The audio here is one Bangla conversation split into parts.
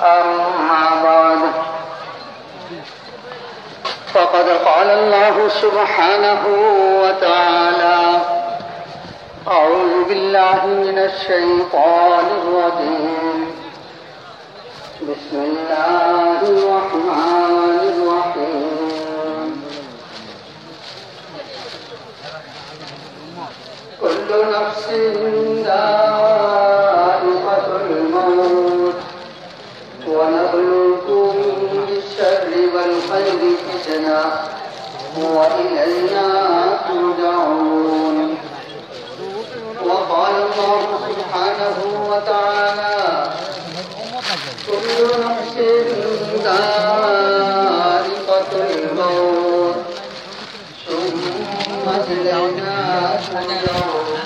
أما بعد فقد قال الله سبحانه وتعالى أعوذ بالله من الشيطان الرجيم. بسم الله الرحمن الرحيم. كل نفس ذائقة والخير فتنة وإلينا ترجعون. وقال الله سبحانه وتعالى كل نفس ذائقة الموت ثم إلينا ترجعون.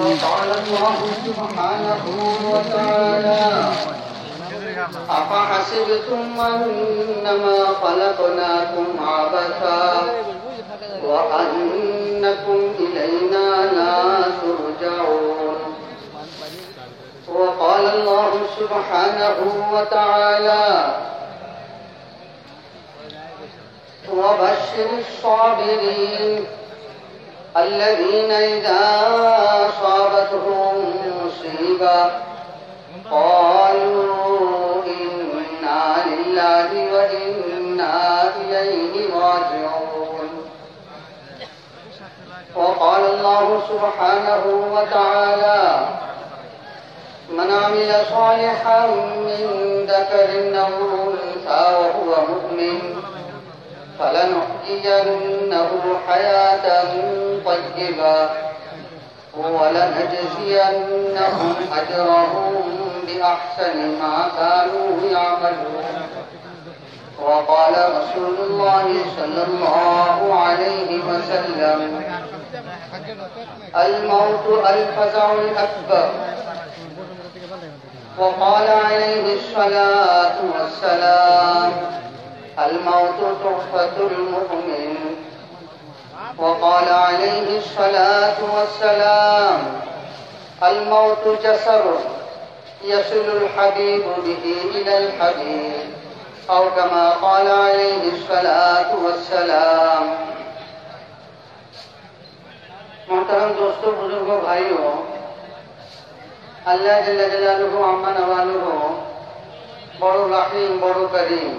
وقال الله سبحانه وتعالى أفحسبتم أنما خلقناكم عبثا وأنكم إلينا لا ترجعون. وقال الله سبحانه وتعالى وبشر الصابرين الذين إذا أصابتهم مصيبة قالوا لله وإنا إليه راجعون. وقال الله سبحانه وتعالى من عمل صالحا من ذكر أو أنثى وهو مؤمن فلنحيينه حياة طيبة. ولنجزينهم أجرهم بأحسن ما كانوا يعملون. وقال رسول الله صلى الله عليه وسلم الموت الفزع الأكبر. وقال عليه الصلاة والسلام الموت تحفة المؤمن. وقال عليه الصلاة والسلام، الموت جسر يصل الحبيب به إلى الحبيب، أو كما قال عليه الصلاة والسلام. محترم دوستو، بزرگو، بھائیو، اللہ جل جلالہ عما نوالہ بڑو رحیم، بڑو کریم،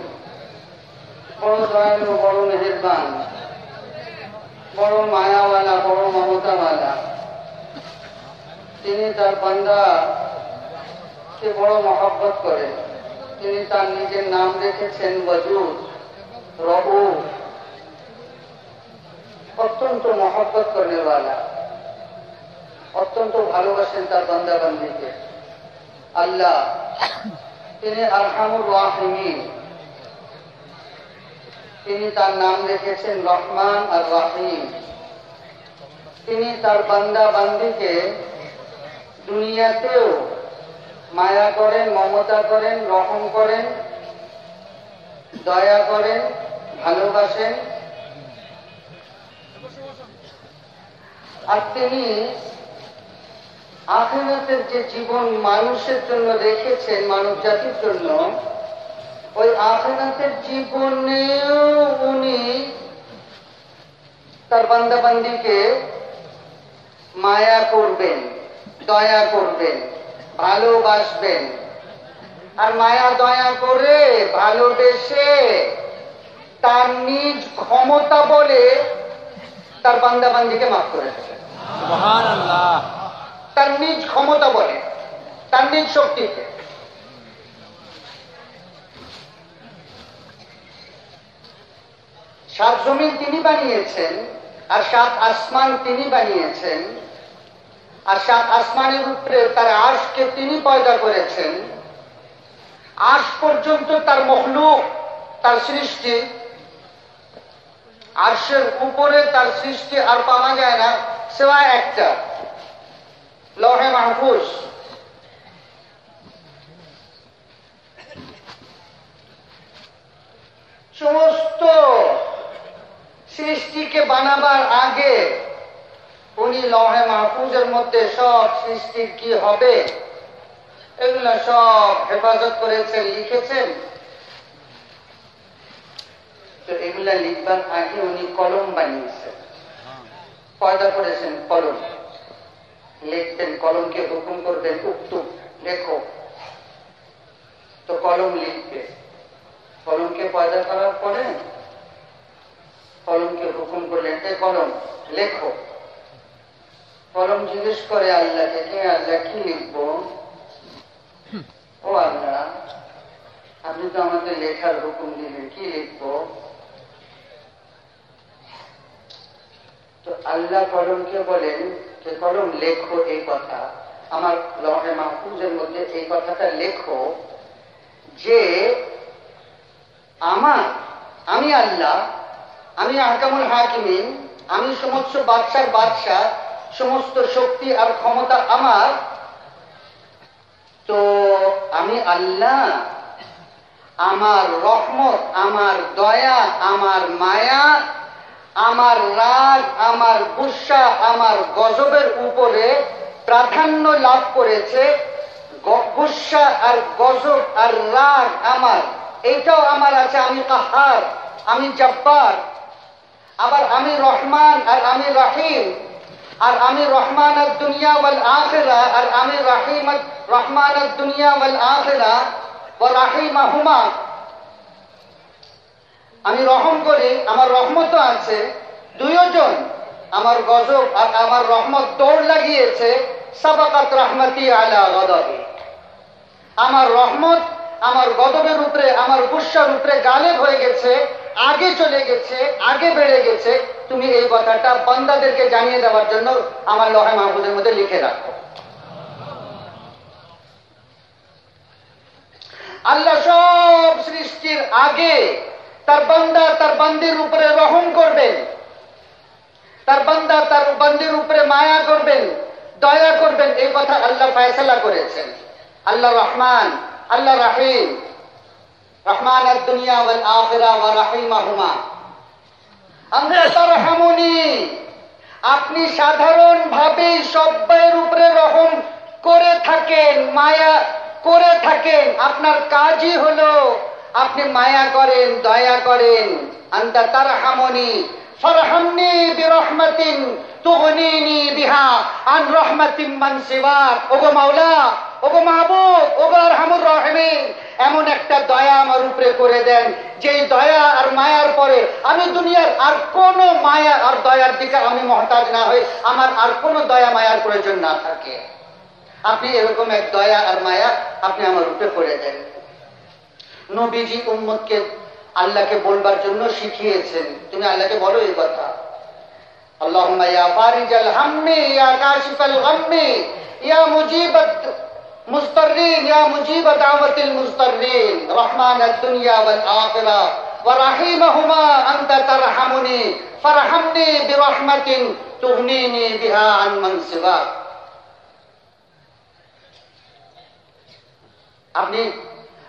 بڑو ظاہر بڑو مہربان বড় মায়াওয়ালা, বড় মমতাওয়ালা। তিনি তার বান্দা, কে বড় মহব্বত করে। তিনি তার নিজের নাম রেখেছেন বজুদ রবু। অত্যন্ত মহব্বত করেওয়ালা অত্যন্ত ভালোবাসেন তার বান্দা বান্দিকে আল্লাহ, তিনি আলহামুর রাহিমিন। তিনি তার নাম রেখেছেন রহমান আর রাহিম। তিনি তার বান্দা বান্দিকে দুনিয়াতেও মায়া করেন, মমতা করেন, রহম করেন, দয়া করেন, ভালোবাসেন। আর তিনি আখেরাতের যে জীবন মানুষের জন্য রেখেছেন মানব জাতির জন্য ওই আখেরাতের জীবনেও উনি তার বান্দাবান্দিকে মায়া করবেন দয়া করবেন ভালোবাসবেন। আর মায়া দয়া করে ভালোবেসে তার নিজ ক্ষমতা বলে তার বান্দাবান্দিকে মাফ করে তার নিজ ক্ষমতা বলে তার নিজ শক্তিতে সাত জমিন তিনি বানিয়েছেন, আর সাত আসমান তিনি বানিয়েছেন, আর সাত আসমানের উপরে তার আশকে তিনি পয়দা করেছেন। আশ পর্যন্ত তার মখলুক, তার সৃষ্টি। আর্শের উপরে তার সৃষ্টি আর পাওয়া যায় না সেবা একটা। লহে মাহফুজ সমস্ত সৃষ্টিকে বানাবার আগে উনি লহে মাহফুজের মধ্যে সব সৃষ্টির কি হবে? এগুলো সব হেফাজত করেছেন, লিখেছেন? তো এগুলা লিখবার আগে উনি কলম বানিয়েছেন। পয়দা করেছেন কলম। লিখতেন, কলমকে হুকুম করবেন উক্তুব লেখো। তো কলম লিখবে। কলমকে পয়দা করার পরে কলমকে হুকুম করলেন এ কলম, লেখো। কলম জিজ্ঞেস করে আল্লাহকে, কে আল্লাহ, কি লিখব? ও আল্লাহ, আপনি তো আমাকে লেখার হুকুম দিলেন, কি লিখব? তো আল্লাহ কলমকে বলেন যে, কলম, লেখো এই কথা। আমার লহে মাহফুজের মধ্যে এই কথাটা লেখো যে, আমার, আমি আল্লাহ আমি আহকামুল হাকিমিন আমি সমস্ত বাদশার বাদশাহ, সমস্ত শক্তি আর ক্ষমতা আমার। তো আমি আল্লাহ, আমার রহমত, আমার দয়া, আমার মায়া, আমার রাগ, আমার গুসা, আমার গজবের উপরে প্রাধান্য লাভ করেছে। গুসা আর গজব আর রাগ আমার, এইটাও আমার আছে। আমি কাহার, আমি জব্বার। আবার আমি রহমান আর আমি রহিম। আর আমি রহমান আর দুনিয়া ওয়াল আখিরা, আর আমি রহিম রহমান আর দুনিয়া ওয়াল আখিরা ও রাহিমাহুমা। আমি রহম করি, আমার রহমতও আছে। দুইজন আমার গজব আর আমার রহমত দৌড় লাগিয়েছে। সাবাকাত রহমতি আলা গদবে। আমার রহমত, আমার গদবের উপরে, আমার গুসার উপরে গালেব হয়ে গেছে। আগে চলে গেছে, আগে বেড়ে গেছে। তুমি এই কথাটা বান্দাদেরকে জানিয়ে দেওয়ার জন্য আমার লহে মাহবুদের মধ্যে লিখে রাখো। আল্লাহ সব সৃষ্টির আগে তার বান্দা তার বান্দির উপরে রহম করবেন। তার বান্দা তার বান্দির উপরে মায়া করবেন, দয়া করবেন। এই কথা আল্লাহ ফায়সালা করেছেন। আল্লাহ রহমান, আল্লাহ রাহিম। রহমান দুনিয়া ওয়াল আখিরা রাহিমাহুমা আমরা তারহামুনি, আপনি সাধারণভাবে সব্বাইয়ের উপরে রহম করে থাকেন, মায়া করে থাকেন। আপনার কাজই হলো আপনি মায়া করেন, দয়া করেন। আন্তা তারহামনি, ফরহামনি বিরহমাতিন তুগনিনি বিহা আন রহমাতিন মান সিওয়াক। ওগো মাওলা ওগো মাহবুব, ওগো আর হামুর রহমিন, এমন একটা দয়া আমার উপরে করে দেন, যেই দয়া আর মায়ার পরে আমি দুনিয়ার আর কোন মায়া আর দয়ার দিকে আমি মহতাজ না হই, আমার আর কোন দয়া মায়ার প্রয়োজন না থাকে। আপনি এরকম এক দয়া আর মায়া আপনি আমার উপরে করে দেন। নবীজি উম্মদকে আল্লাহকে বলবার জন্য শিখিয়েছেন। তুমি আল্লাহকে বলো এই কথা। আল্লাহ ইয়া বারিজাল হাম্মি, ইয়া কাশিফাল গাম্মি, ইয়া মুজিবাত المضطرين يا مجيب دعوة المضطرين رحمن الدنيا والآخرة ورحيمهما أنت ترحمني فارحمني برحمة تغنيني بها عن من سواك আপনি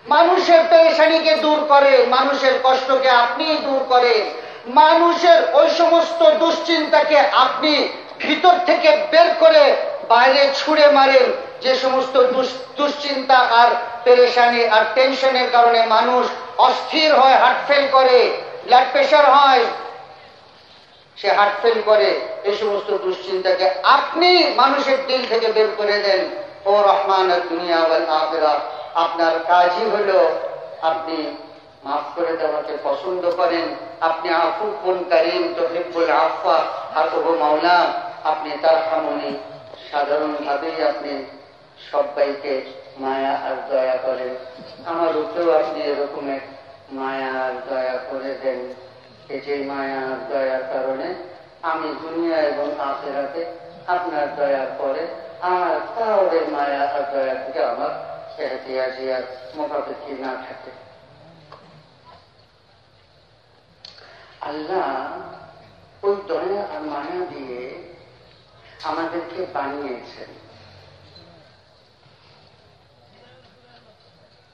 মানুষের পেরেশানিকে দূর করে মানুষের কষ্টকে আপনি দূর করে মানুষের ওই সমস্ত দুশ্চিন্তাকে আপনি ভিতর থেকে বের করে বাইরে ছুঁড়ে মারেন যে সমস্ত দুশ্চিন্তা আর পেরেশানি আর টেনশনের কারণে মানুষ অস্থির হয় হার্ট ফেল করে ব্লাড প্রেশার হয়। সে হার্ট ফেল করে এই সমস্ত দুশ্চিন্তাকে আপনি মানুষের দিল থেকে বের করে দেন। ও রহমান দুনিয়া আপনার কাজই হলো আপনি মাফ করে দেওয়াকে পছন্দ করেন। আপনি আফুকুন করিম তহিবুল আফা আর ও মাওলা। আপনি তার হামনি। সাধারণভাবেই আপনি সবাইকে মায়া আর দয়া করেন আমার উপরেও আপনি এরকমের মায়া আর দয়া করে দেন। যে মায়া আর দয়ার কারণে আমি দুনিয়া এবং আখেরাতে আপনার দয়ার পরে আর কাউরের মায়া আর দয়া থেকে আমার এহতিয়াজি আর মোকাবেকি না থাকে। আল্লাহ ওই দয়া আর মায়া দিয়ে আমাদেরকে বানিয়েছেন।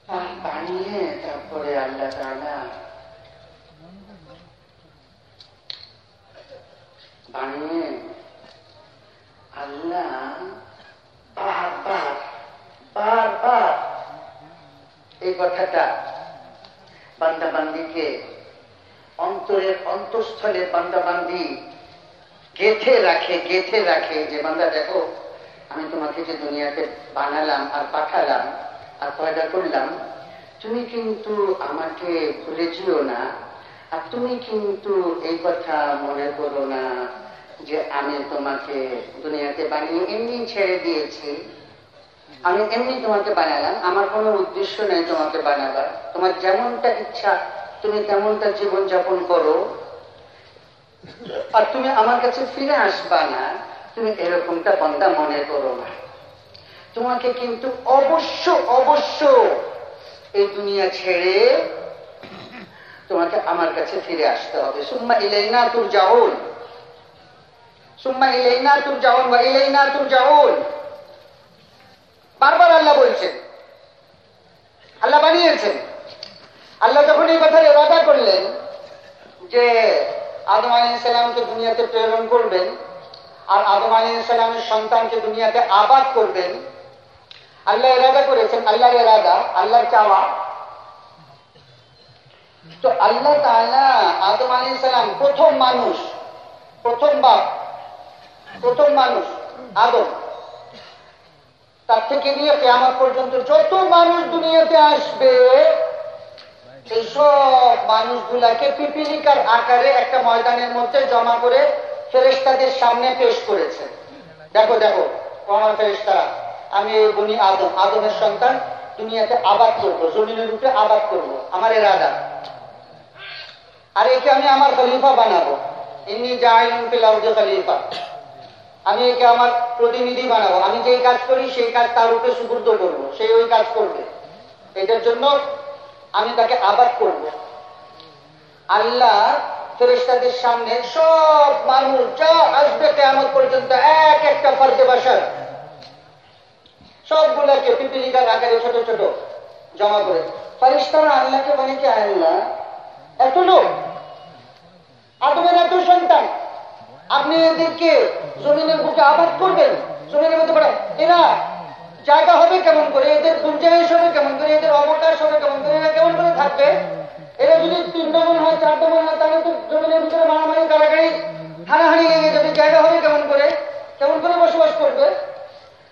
বানিয়ে তারপরে আল্লাহ বানিয়ে আল্লাহ বারবার বারবার এই কথাটা বান্দাবান্দিকে অন্তরের অন্তঃস্থলে বান্দাবান্দি গেথে রাখে গেথে রাখে যে, বান্দা দেখো, আমি তোমাকে যে দুনিয়াতে বানালাম আর পাঠালাম আর পয়দা করলাম, তুমি কিন্তু আমাকে ভুলে যেও না, আর তুমি কিন্তু এই কথা মনে করো না যে আমি তোমাকে দুনিয়াতে বানিয়ে এমনি ছেড়ে দিয়েছি। আমি এমনি তোমাকে বানালাম, আমার কোনো উদ্দেশ্য নেই তোমাকে বানাবার। তোমার যেমনটা ইচ্ছা, তুমি তেমনটা জীবন যাপন করো। আর তুমি আমার কাছে ফিরে আসবা না, তুমি এরকমটা বন্দা মনে করো না। তোমাকে কিন্তু অবশ্য অবশ্য এই দুনিয়া ছেড়ে তোমাকে আমার কাছে ফিরে আসতে হবে। সুম্মা ইলাইনা তুর যাউন সুম্মা ইলাইনা তুর যাউন বা ইলাইনা তুর যাউন বারবার আল্লাহ বলছেন, আল্লাহ বানিয়েছেন। আল্লাহ যখন এই কথার এরাদা করলেন যে আদম আলী সালামকে দুনিয়াতে প্রেরণ করবেন আর আদম আলী সালামের সন্তানকে দুনিয়াতে আবাদ করবেন আল্লাহ এরাদা করেছেন, আল্লাহর এরাদা আল্লাহর চাওয়া। তো আল্লাহ তাআলা আদম আলী সালাম প্রথম মানুষ, প্রথম বাপ, প্রথম মানুষ আদম। তার থেকে নিয়ে কেয়ামত পর্যন্ত যত মানুষ দুনিয়াতে আসবে, সেই সব মানুষগুলাকে পিপিলিকার আকারে একটা ময়দানের মধ্যে জমা করে ফেরেস্তাদের সামনে পেশ করেছে। দেখো দেখো আমার ফেরেস্তারা আমি বনি আদম। আদমের সন্তান দুনিয়াতে আবাদ করব, জমিনের উপরে আবাদ করব। আমার আদা আর একে আমি আমার খলিফা বানাবো। এমনি যাই খলিফা। আমি একে আমার প্রতিনিধি বানাবো। আমি যেই কাজ করি, সেই কাজ তার উপরে সুবুদ্ধ করব। সেই ওই কাজ করবে। এটার জন্য আমি তাকে আবাদ করব। আল্লাহ ফেরেস্তাদের সামনে সব মানুষ যা আসবে কেমন পর্যন্ত এক একটা ফর্দে বাসার সবগুলাকে পিপিলিকার আকারে ছোট ছোট জমা করে। ফেরেস্তারা আল্লাহকে বলে কি আল্লাহ, এত লোক, আদমের এত সন্তান, আপনি এদেরকে জমিনের বুকে আবাদ করবেন, জমিনের মধ্যে পড়ে, এরা জায়গা হবে কেমন করে, এদের গুঞ্জাইশ হবে কেমন করে, এদের অবকাশ হবে কেমন করে, এরা কেমন করে থাকবে? এরা যদি তিন ডবল হয়, চার ডবল হয়, তাহলে তো জমিনের ভিতরে মারামারি, কারাগারি, হানাহানি লেগে যাবে, জায়গা হবে কেমন করে কেমন করে বসবাস করবে?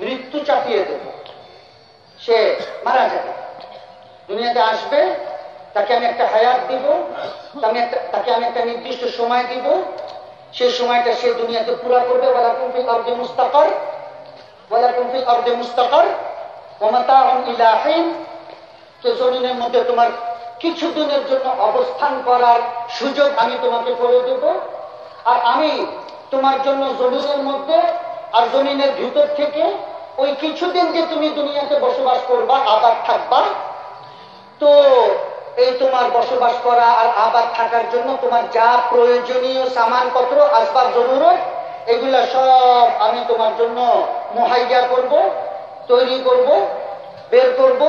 মৃত্যু চাপিয়ে দেব। সে মারা যাবে। দুনিয়াতে আসবে, তাকে আমি একটা হায়াত দিব একটা তাকে আমি একটা নির্দিষ্ট সময় দিব। সেই সময়টা সে দুনিয়াতে পুরা করবে। ওয়ালা কুমফিল আরদে মুস্তাকার। ওয়ালা কুমফিল আরদে মুস্তাকার। ওমাতাউন ইলা হিন তো জমিনের মধ্যে তোমার কিছুদিনের জন্য অবস্থান করার সুযোগ আমি তোমাকে করে দেব। আর আমি তোমার জন্য জমিনের মধ্যে আর জমিনের ভিতর থেকে ওই কিছুদিন যে তুমি দুনিয়াতে বসবাস করবা, আবার থাকবা, তো এই তোমার বসবাস করা আর আবার থাকার জন্য তোমার যা প্রয়োজনীয় সামানপত্র, আসবাব, জরুরত, এগুলা সব আমি তোমার জন্য মুহাইয়া করব, তৈরি করব, বের করব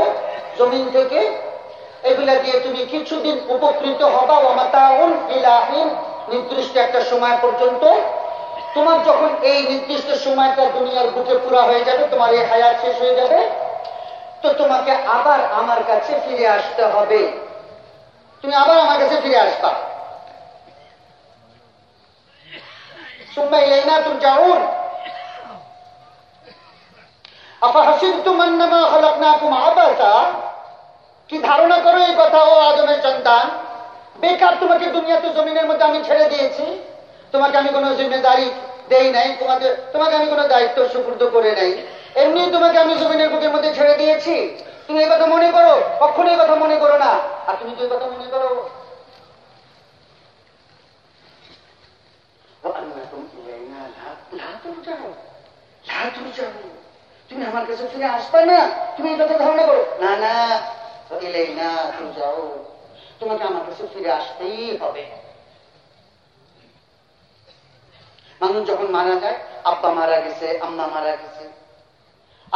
জমিন থেকে। এগুলা দিয়ে তুমি কিছুদিন উপকৃত হবা ওমাতাউন ইলাহিন, নির্দিষ্ট একটা সময় পর্যন্ত। তোমার যখন এই নির্দিষ্ট সময়টা দুনিয়ার বুকে পুরা হয়ে যাবে, তোমার এই হায়াত শেষ হয়ে যাবে, তো তোমাকে আবার আমার কাছে ফিরে আসতে হবে। তুমি আবার আমার কাছে ফিরে আসবা। সুম্মা ইলাইনা তুরজাউন। আফাহাসিবতুম আন্নামা খালাকনাকুম আবাসা। কি ধারণা করো এই কথা, ও আদমের সন্তান? বেকার তোমাকে দুনিয়াতে জমিনের মধ্যে আমি ছেড়ে দিয়েছি। তোমাকে আমি কোনো জিম্মেদারি দেই নাই, তোমাকে তোমাকে আমি কোনো দায়িত্ব সুপুর্দ করে নাই। এমনি তোমাকে আমি জমিনের বুকের মধ্যে ছেড়ে দিয়েছি। তুমি এই কথা মনে করো কখনো এই কথা মনে করো না। আর তুমি তো এই কথা মনে করো। তুমি আমার কাছে ফিরে আসবে না। তুমি এই কথা ধারণা করো। না না না, তুমি যাও। তোমাকে আমার কাছে ফিরে আসতেই হবে। মানুষ যখন মারা যায়, আব্বা মারা গেছে, আম্মা মারা গেছে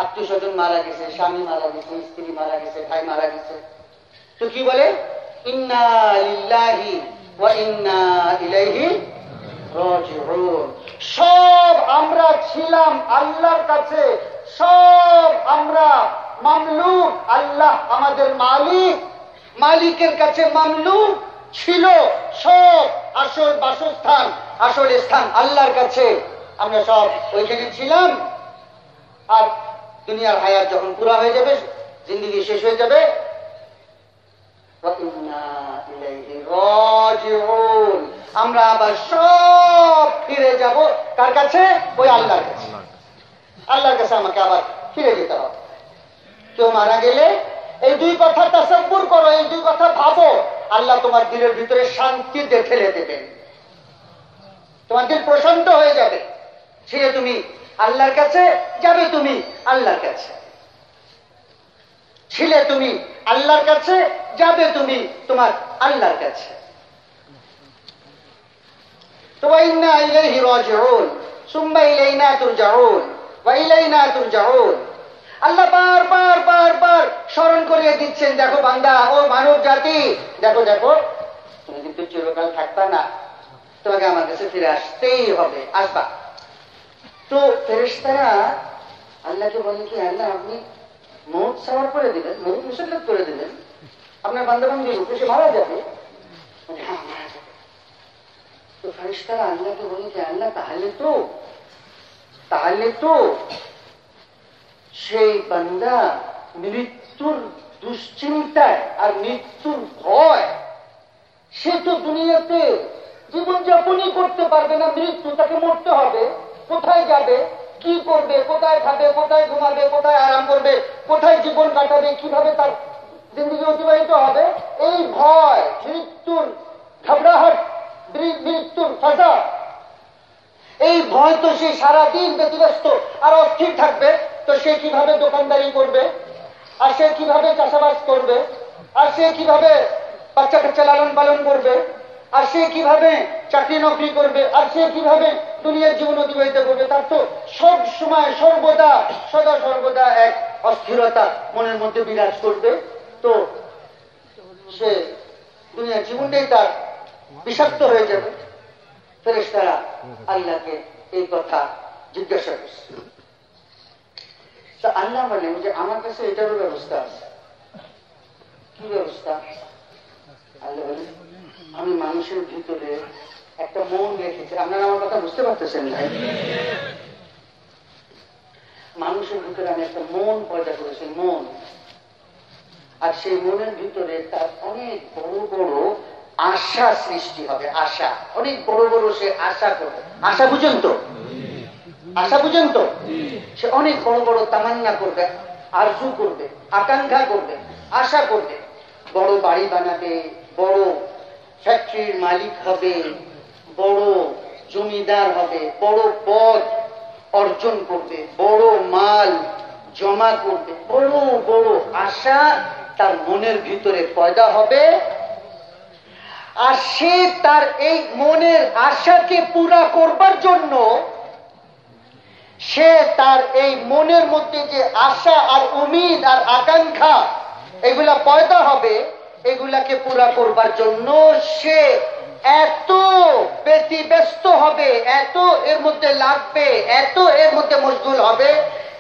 আত্মীয় স্বজন মারা গেছে, স্বামী মারা গেছে, স্ত্রী মারা গেছে, ভাই মারা গেছে। তো কি বলে? সব আমরা ছিলাম আল্লাহর কাছে, সব আমরা মামলুক, আল্লাহ আমাদের মালিক, মালিকের কাছে মামলুক ছিল, সব আসল বাসস্থান। আসল স্থান আল্লাহর কাছে। আমরা সব ওইখানে ছিলাম। আর দুনিয়ার হায়ার যখন পুরা হয়ে যাবে, জিন্দিগি শেষ হয়ে যাবে। আমরা আবার সব ফিরে যাব কার কাছে? ওই আল্লাহর কাছে। আল্লাহর কাছে আমাকে আবার ফিরে যেতে হবে। কেউ মারা গেলে এই দুই কথা তাসব্বুর করো, এই দুই কথা ভাবো। আল্লাহ তোমার দিলের ভিতরে শান্তি দেখে দেবেন তোমার দিল প্রশান্ত হয়ে যাবে। ছিঁড়ে তুমি আল্লাহর কাছে যাবে তুমি আল্লাহর কাছে। ছিলে তুমি আল্লাহর কাছে যাবে তুমি তোমার আল্লাহর কাছে। আল্লাহ বার বার বার বার স্মরণ করিয়ে দিচ্ছেন, দেখো বান্দা, ও মানব জাতি। দেখো দেখো, তুমি কিন্তু চিরকাল থাকবা না। তোমাকে আমার কাছে ফিরে আসতেই হবে। আসবা। তো ফেরেশতারা আল্লাহকে বলে কি, আল্লাহ আপনি মৌত সাওয়ার করে দিবেন মৌত মুসল্লাত করে দিবেন, আপনার বান্দাবান্দি সে মারা যাবে। হ্যাঁ মারা যাবে। তো ফেরেশতারা আল্লাহকে বলে কি, আল্লাহ, তাহলে তো তাহলে তো সেই বান্দা মৃত্যুর দুশ্চিন্তায় আর মৃত্যুর ভয়, সে তো দুনিয়াতে জীবনযাপনই করতে পারবে না, মৃত্যু তাকে মরতে হবে। কোথায় যাবে? কি করবে? কোথায় খাবে? কোথায় ঘুমাবে? কোথায় আরাম করবে? কোথায় জীবন কাটাবে? কীভাবে তার জিন্দগি অতিবাহিত হবে? এই ভয়, মৃত্যুর ঘবরাহট মৃ- মৃত্যুর ফাঁসা। এই ভয় তো সে সারাদিন ব্যতিব্যস্ত, আর অস্থির থাকবে। তো সে কীভাবে দোকানদারি করবে? আর সে কীভাবে চাষাবাদ করবে? আর সে কীভাবে বাচ্চা কাচ্চা লালন পালন করবে? আর সে কীভাবে চাকরি নকরি করবে? আর সে কীভাবে দুনিয়ার জীবন অতিবাহিত করবে? তার তো সব সময় সর্বদা, সদা সর্বদা এক অস্থিরতা মনের মধ্যে বিরাজ করবে। তো সে দুনিয়ার জীবনটাই তার বিষাক্ত হয়ে যাবে। ফেরেশতারা আল্লাহকে এই কথা জিজ্ঞাসা করছে। তা আল্লাহ বলেন যে আমার কাছে এটারও ব্যবস্থা আছে। কি ব্যবস্থা? আল্লাহ বলেন আমি মানুষের ভিতরে একটা মন রেখেছি আপনারা আমার কথা বুঝতে পারতেছেন ভাই মানুষের ভিতরে আমি একটা মন পয়দা করেছি, মন। আর সেই মনের ভিতরে তার অনেক বড় বড় আশা সৃষ্টি হবে, আশা। অনেক বড় বড় সে আশা করবে। আশা বুঝেন তো? আশা বুঝেন তো? সে অনেক বড় বড় তামান্না করবে, আরজু করবে, আকাঙ্ক্ষা করবে, আশা করবে। বড় বাড়ি বানাবে, বড় ফ্যাক্টরির মালিক হবে, বড় জমিদার হবে, বড় পদ অর্জন করবে, বড় মাল জমা করবে, বড় বড় আশা তার মনের ভিতরে পয়দা হবে। আর সে তার এই মনের আশাকে পুরা করবার জন্য সে তার এই মনের মধ্যে যে আশা আর উমিদ আর আকাঙ্ক্ষা, এগুলা পয়দা হবে। এগুলাকে পুরা করবার জন্য সে এত বেশি ব্যতিব্যস্ত হবে, এত এর মধ্যে লাগবে, এত এর মধ্যে মশগুল হবে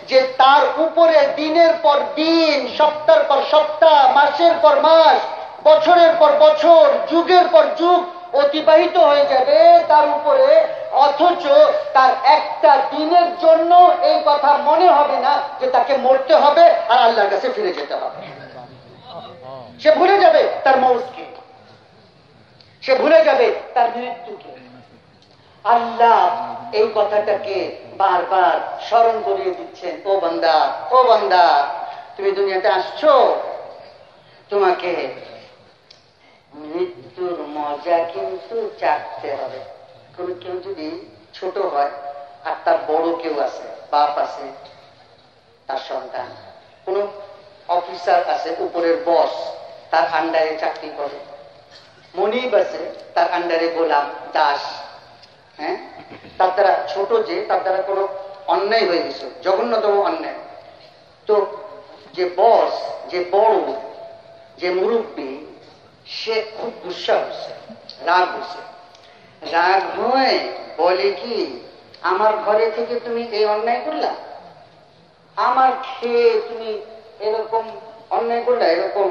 যে তার উপরে দিনের পর দিন, সপ্তাহের পর সপ্তাহ, মাসের পর মাস, বছরের পর বছর, যুগের পর যুগ অতিবাহিত হয়ে যাবে তার উপরে। অথচ তার একটা দিনের জন্য এই কথা মনে হবে না যে তাকে মরতে হবে আর আল্লাহর কাছে ফিরে যেতে হবে। সে ভুলে যাবে তার মৌতকে সে ভুলে যাবে তার মৃত্যুকে। আল্লাহ এই কথাটাকে বারবার স্মরণ করিয়ে দিচ্ছেন। ও বান্দা ও বান্দা, তুমি দুনিয়াতে আসছো? তোমাকে মৃত্যুর মজা কিন্তু চাটতে হবে। কোন কেউ যদি ছোট হয় আর তার বড় কেউ আছে, বাপ আছে, তার সন্তান, কোন অফিসার আছে, উপরের বস তার আন্ডারে চাকরি করে। মনিব আছে তার আন্ডারে গোলাম, দাস হ্যাঁ? তার দ্বারা ছোট যে, তার দ্বারা কোনো অন্যায় হয়ে গেছে, জঘন্যতম অন্যায়। তো যে বস যে বড়, যে মুরব্বী, সে খুব গুসা হচ্ছে রাগ হচ্ছে রাগ হয়ে বলে কি, আমার ঘরে থেকে তুমি এই অন্যায় করলা? আমার খেয়ে তুমি এরকম অন্যায় করলা, এরকম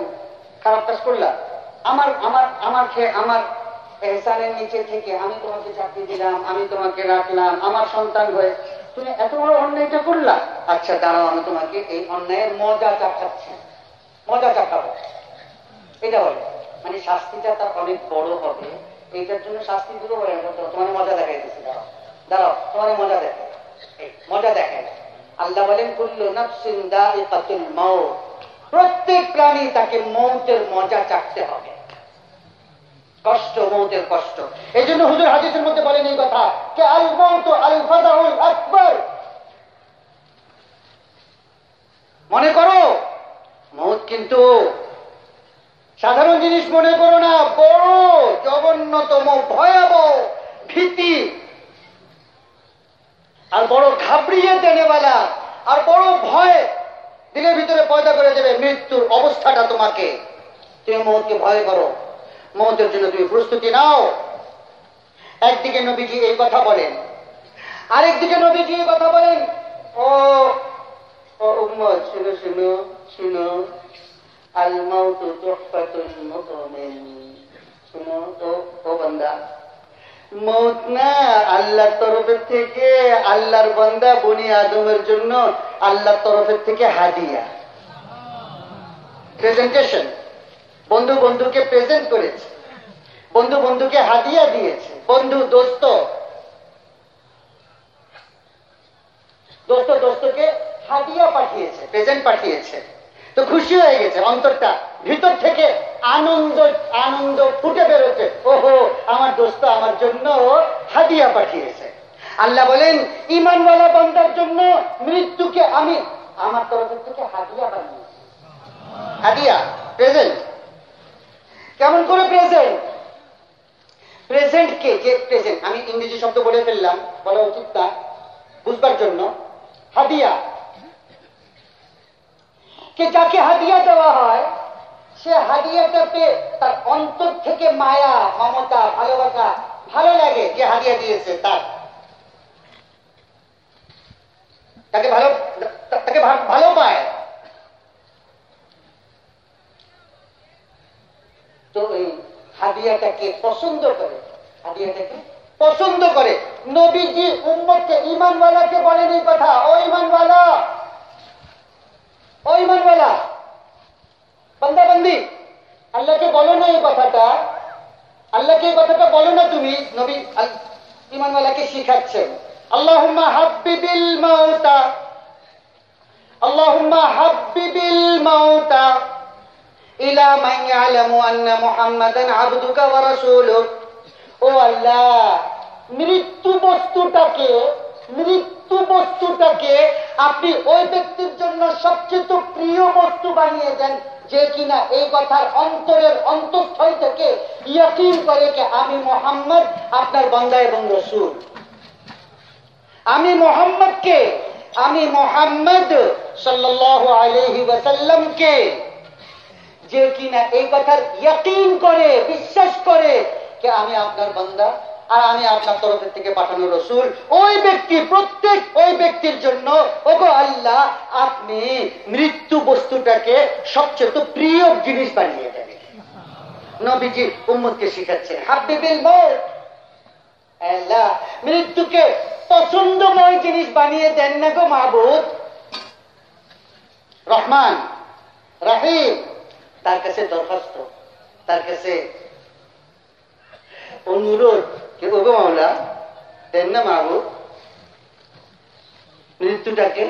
খারাপ কাজ করলা? আমার আমার আমার খেয়ে আমার এহসানের নিচে থেকে আমি তোমাকে চাকরি দিলাম, আমি তোমাকে রাখলাম, আমার সন্তান হয়ে। তুমি এত বড় অন্যায়টা করলা? আচ্ছা দাঁড়াও, আমি তোমাকে এই অন্যায়ের মজা চাকাচ্ছি মজা চাকাবো এটা বলে। মানে শাস্তিটা তার অনেক বড় হবে। এইটার জন্য শাস্তি দিতে বলে তোমার মজা দেখাইতেছি দাঁড়াও। দাঁড়াও তোমার মজা দেখে মজা দেখে আল্লাহ বলেন, কুল্লু নাফসিন দাইকাতুল মাউত। প্রত্যেক প্রাণী তাকে মৌতের মজা চাকতে হবে। কষ্ট, মৌতের কষ্ট। এই জন্য হুজুর হাদিসের মধ্যে বলেন এই কথা, কে আল মৌত আল ফাদাহুল আকবর। মনে করো, মৌত কিন্তু সাধারণ জিনিস মনে করো না, বড়, জঘন্যতম, ভয়াবহ ভীতি। আর বড় ঘাবড়িয়ে দেনেওয়ালা, আর বড় ভয় দিলের ভিতরে পয়দা করে দেবে, মৃত্যুর অবস্থাটা তোমাকে। তুমি মৌতকে ভয় করো। মৌতের জন্য তুমি প্রস্তুতি নাও। একদিকে নবীজি এই কথা বলেন, আরেকদিকে নবীজি এই কথা বলেন, ও শুনো শুনো শুনো। শুনো ও বান্দা। মৌত না, আল্লাহর তরফের থেকে, আল্লাহর বন্দা বনি আদমের জন্য আল্লাহর তরফের থেকে হাদিয়া। প্রেজেন্টেশন বন্ধু বন্ধুকে প্রেজেন্ট করেছে। বন্ধু বন্ধুকে হাদিয়া দিয়েছে। বন্ধু, দোস্ত। দোস্ত, দোস্তকে হাদিয়া পাঠিয়েছে প্রেজেন্ট পাঠিয়েছে। তো খুশি হয়ে গেছে, অন্তরটা। ভিতর থেকে আনন্দ আনন্দ ফুটে বেরোচ্ছে। ওহো, আমার দোস্ত আমার জন্য হাদিয়া পাঠিয়েছে। আল্লাহ বলেন, ইমানওয়ালা বান্দার জন্য মৃত্যুকে আমি, আমার তরফের থেকে হাদিয়া বানিয়েছি। হাদিয়া প্রেজেন্ট কেমন করে প্রেজেন্ট প্রেজেন্ট কে? যে প্রেজেন্ট আমি ইংরেজি শব্দ বলে ফেললাম, বলা উচিত না। বুঝবার জন্য। হাদিয়া কে যাকে হাদিয়া দেওয়া হয়, সে হাদিয়াটা পেয়ে তার অন্তর থেকে মায়া, মমতা, ভালোবাসা ভালো লাগে যে হাদিয়া দিয়েছে তার। তাকে ভালো তাকে ভালো পায়। তো এই হাদিয়াটাকে পছন্দ করে, হাদিয়াটাকে পছন্দ করে। নবীজি উম্মতকে ইমানওয়ালাকে বলেন, এই কথা, ও ইমানওয়ালা ও ইমানওয়ালা বান্দা বান্দি আল্লাহকে বলো না এই কথাটা, আল্লাহকে এই কথাটা বলো না তুমি, নবী ইমানওয়ালাকে শিখাচ্ছেন। আল্লাহুম্মা হাব্বিবিল মাউতা, আল্লাহুম্মা হাব্বিবিল মাউতা, ইলা মান ইয়ালামু আন্না মুহাম্মাদান আবদুকা ওয়া রাসূলুক ও আল্লাহ মৃত্যু বস্তুটাকে মৃত্যু বস্তুটাকে আপনি ওই ব্যক্তির জন্য সবচেয়ে প্রিয় বস্তু বানিয়ে দেন, যে কিনা এই কথার অন্তরের অন্তঃস্থল থেকে ইয়াকিন করে যে আমি মোহাম্মদ আপনার বান্দা এবং রসুল। আমি মোহাম্মদকে আমি মোহাম্মদ ওয়াসাল্লামকে যে কিনা এই কথার ইয়াকিন করে, বিশ্বাস করে যে আমি আপনার বান্দা? আর আমি আপনার তরফের থেকে পাঠানো রসুল। ওই ব্যক্তি, প্রত্যেক ওই ব্যক্তির জন্য, ওগো আল্লাহ, আপনি মৃত্যু বস্তুটাকে সবচেয়ে প্রিয় জিনিস বানিয়ে দেন। নবীজি উম্মদকে শিখাচ্ছেন, হাবিবিল মৌত আল্লাহ, মৃত্যুকে পছন্দময় জিনিস বানিয়ে দেন না গো মাহবুদ রহমান, রাহিম, তার কাছে দরখাস্ত, তার কাছে অনুরোধ। কে ওগো মাওলা দেন না মাহবুব মৃত্যুটাকে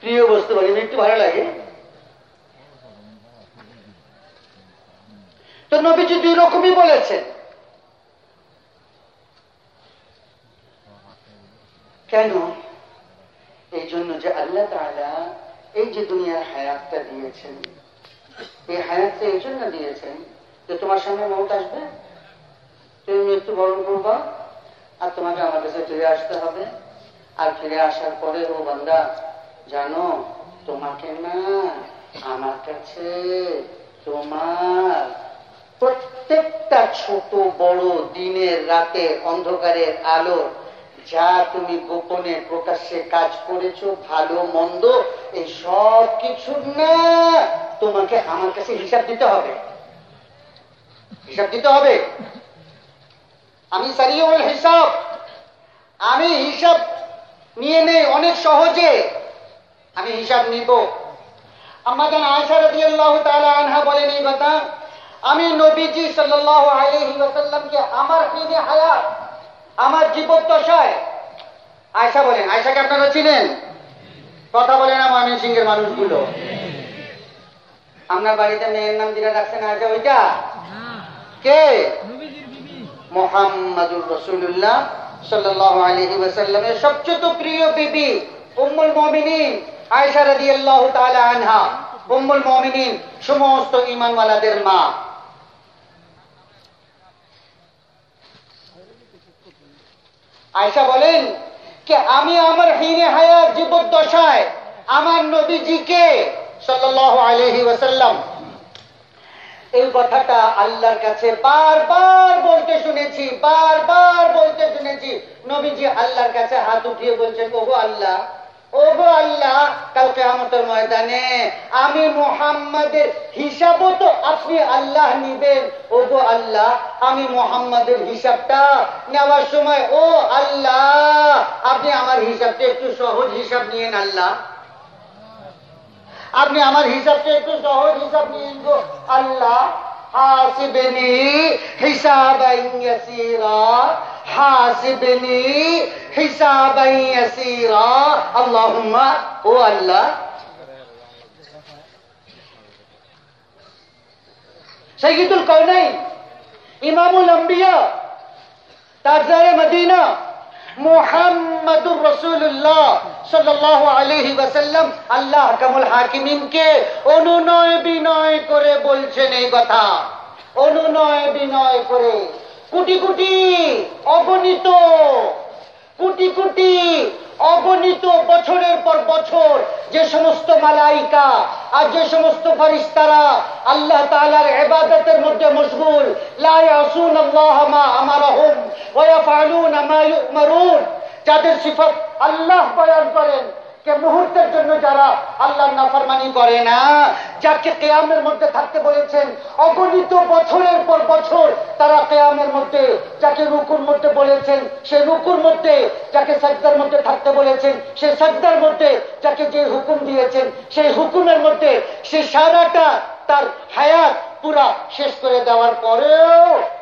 প্রিয় বস্তু বলে, মৃত্যু ভালো লাগে। তো নবীজি দুই রকমই বলেছেন। কেন? এই জন্য যে আল্লাহ তাআলা এই যে দুনিয়ার হায়াতটা দিয়েছেন, এই হায়াতটা এই জন্য দিয়েছেন যে তোমার সামনে মৌত আসবে? তুমি মৃত্যুবরণ করবা, আর তোমাকে আমার কাছে ফিরে আসতে হবে। আর ফিরে আসার পরে, ও বান্দা, জানো, তোমাকে না, আমার কাছে তোমার প্রত্যেকটা ছোট বড় দিনের রাতে অন্ধকারের আলো, যা তুমি গোপনে প্রকাশ্যে কাজ করেছ, ভালো, মন্দ, এই সব কিছু না, তোমাকে আমার কাছে হিসাব দিতে হবে। হিসাব দিতে হবে? আমি সারিউল হিসাব আমি হিসাব নিয়ে নেই অনেক সহজে। আমি হিসাব নিব। আমাদের আয়সা রাদিয়াল্লাহু তাআলা আনহা বলেন এই কথা আমি নবীজি সাল্লাল্লাহু আলাইহি ওয়াসাল্লামকে আমার দিনে হায়াত আমার জীবদ্দশায়। আয়সা বলেন আয়সাকে আপনারা চিনেন? কথা বলে না সিংহের মানুষগুলো। আপনার বাড়িতে মেয়ের নাম যেটা রাখছেন আয়সা ওইটা? কে? মোহাম্মদুর রসুল্লাহ সাল্লাহ আলহি ওয়াসাল্লামের সবচেয়ে তো প্রিয় বিবি উম্মুল আয়সা তাআলা আনহা। উম্মুল সমস্ত ঈমানওয়ালাদের মা। আয়সা বলেন যে আমি আমার হিনে হায়াত জীবদ্দশায় আমার নবীজিকে সাল্লাল্লাহু আলাইহি ওয়াসাল্লাম এই কথাটা আল্লাহর কাছে বারবার বলতে শুনেছি, বারবার বলতে শুনেছি। নবীজি আল্লাহর কাছে হাত উঠিয়ে বলছেন, ওগো আল্লাহ ওগো আল্লাহ কালকে আমাদের ময়দানে আমি মোহাম্মদের হিসাবও তো আপনি আল্লাহ নিবেন। ওগো আল্লাহ, আমি মোহাম্মদের হিসাবটা নেওয়ার সময়, ও আল্লাহ, আপনি আমার হিসাবটা একটু সহজ হিসাব নিয়েন আল্লাহ। আপনি আমার হিসাবটা একটু সহজ হিসাব নিয়ে গো আল্লাহ হাসিবনি হিসাবান ইয়াসীরা হাসিবনি হিসাবান ইয়াসীরা আল্লাহুম্মা ও আল্লাহ সৈয়দুল কওনাইন ইমামুল আম্বিয়া তাজদারে মদিনা মোহাম্মদুর রসুল্লাহ সাল্লাহ আলহি ওয়াসাল্লাম আল্লাহ কামুল হাকিমিনকে অনুনয় বিনয় করে বলছেন এই কথা। অনুনয় বিনয় করে কোটি কোটি অগণিত কোটি কোটি অগণিত বছরের পর বছর যে সমস্ত মালাইকা আর যে সমস্ত ফারিস্তারা আল্লাহ তালার এবাদতের মধ্যে মশগুল যাদের সিফাত আল্লাহ বয়ান করেন। কে মুহূর্তের জন্য যারা আল্লাহর নাফরমানি করে না, যাকে কেয়ামের মধ্যে থাকতে বলেছেন, অগণিত বছরের পর বছর তারা কেয়ামের মধ্যে, যাকে রুকুর মধ্যে বলেছেন সেই রুকুর মধ্যে, যাকে সাজদার মধ্যে থাকতে বলেছেন সেই সাজদার মধ্যে, যাকে যে হুকুম দিয়েছেন, সেই হুকুমের মধ্যে সে সারাটা তার হায়াত পুরা শেষ করে দেওয়ার পরেও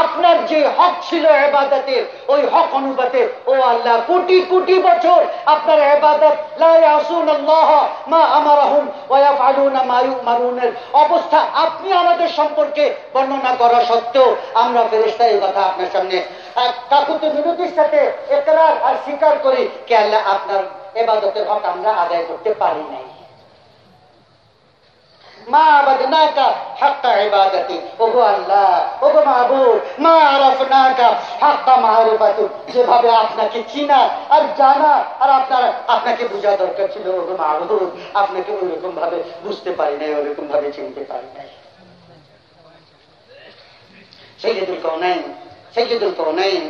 আপনার যে হক ছিল ইবাদতের ওই হক অনুপাতে ও আল্লাহ, কোটি কোটি বছর আপনার ইবাদত অবস্থা আপনি আমাদের সম্পর্কে বর্ণনা করা সত্ত্বেও আমরা ফেরেশতা এই কথা আপনার সামনে। কাকুতি মিনতির সাথে একরার আর স্বীকার করি, কে আল্লাহ আপনার এবাদতের হক আমরা আদায় করতে পারি নাই। মা আবাদনাকা হাক্কা ইবাদাতি ওগো আল্লাহ ওগো মাহবুব, মা যেভাবে আপনাকে চিনা আর জানা, আর আপনার, আপনাকে বোঝা দরকার ছিল ওগো মাহবুব। আপনাকে ওইরকম ভাবে বুঝতে পারি নাই ওইরকম ভাবে চিনতে পারি নাই। সৈয়দুল কৌনাইন সৈয়দুল কৌনাইন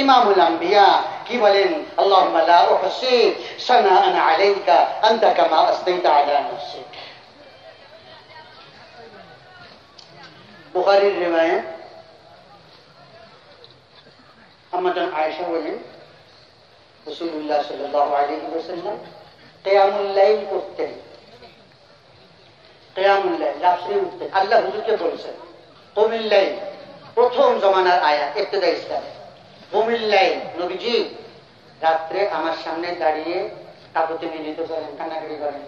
ইমামুল আম্বিয়া কি বলেন? উহসি সানাআন আলাইকা আনতা কামা আসনাইতা আলা নাফসিক। বুখারীর রিওয়ায়াত। আমাদের আয়েশা বলেন রাত্রে প্রথম জমানার নবীজি, রাত্রে আমার সামনে দাঁড়িয়ে কাপড়ে মিলিত করেন, কান্নাকাটি করেন।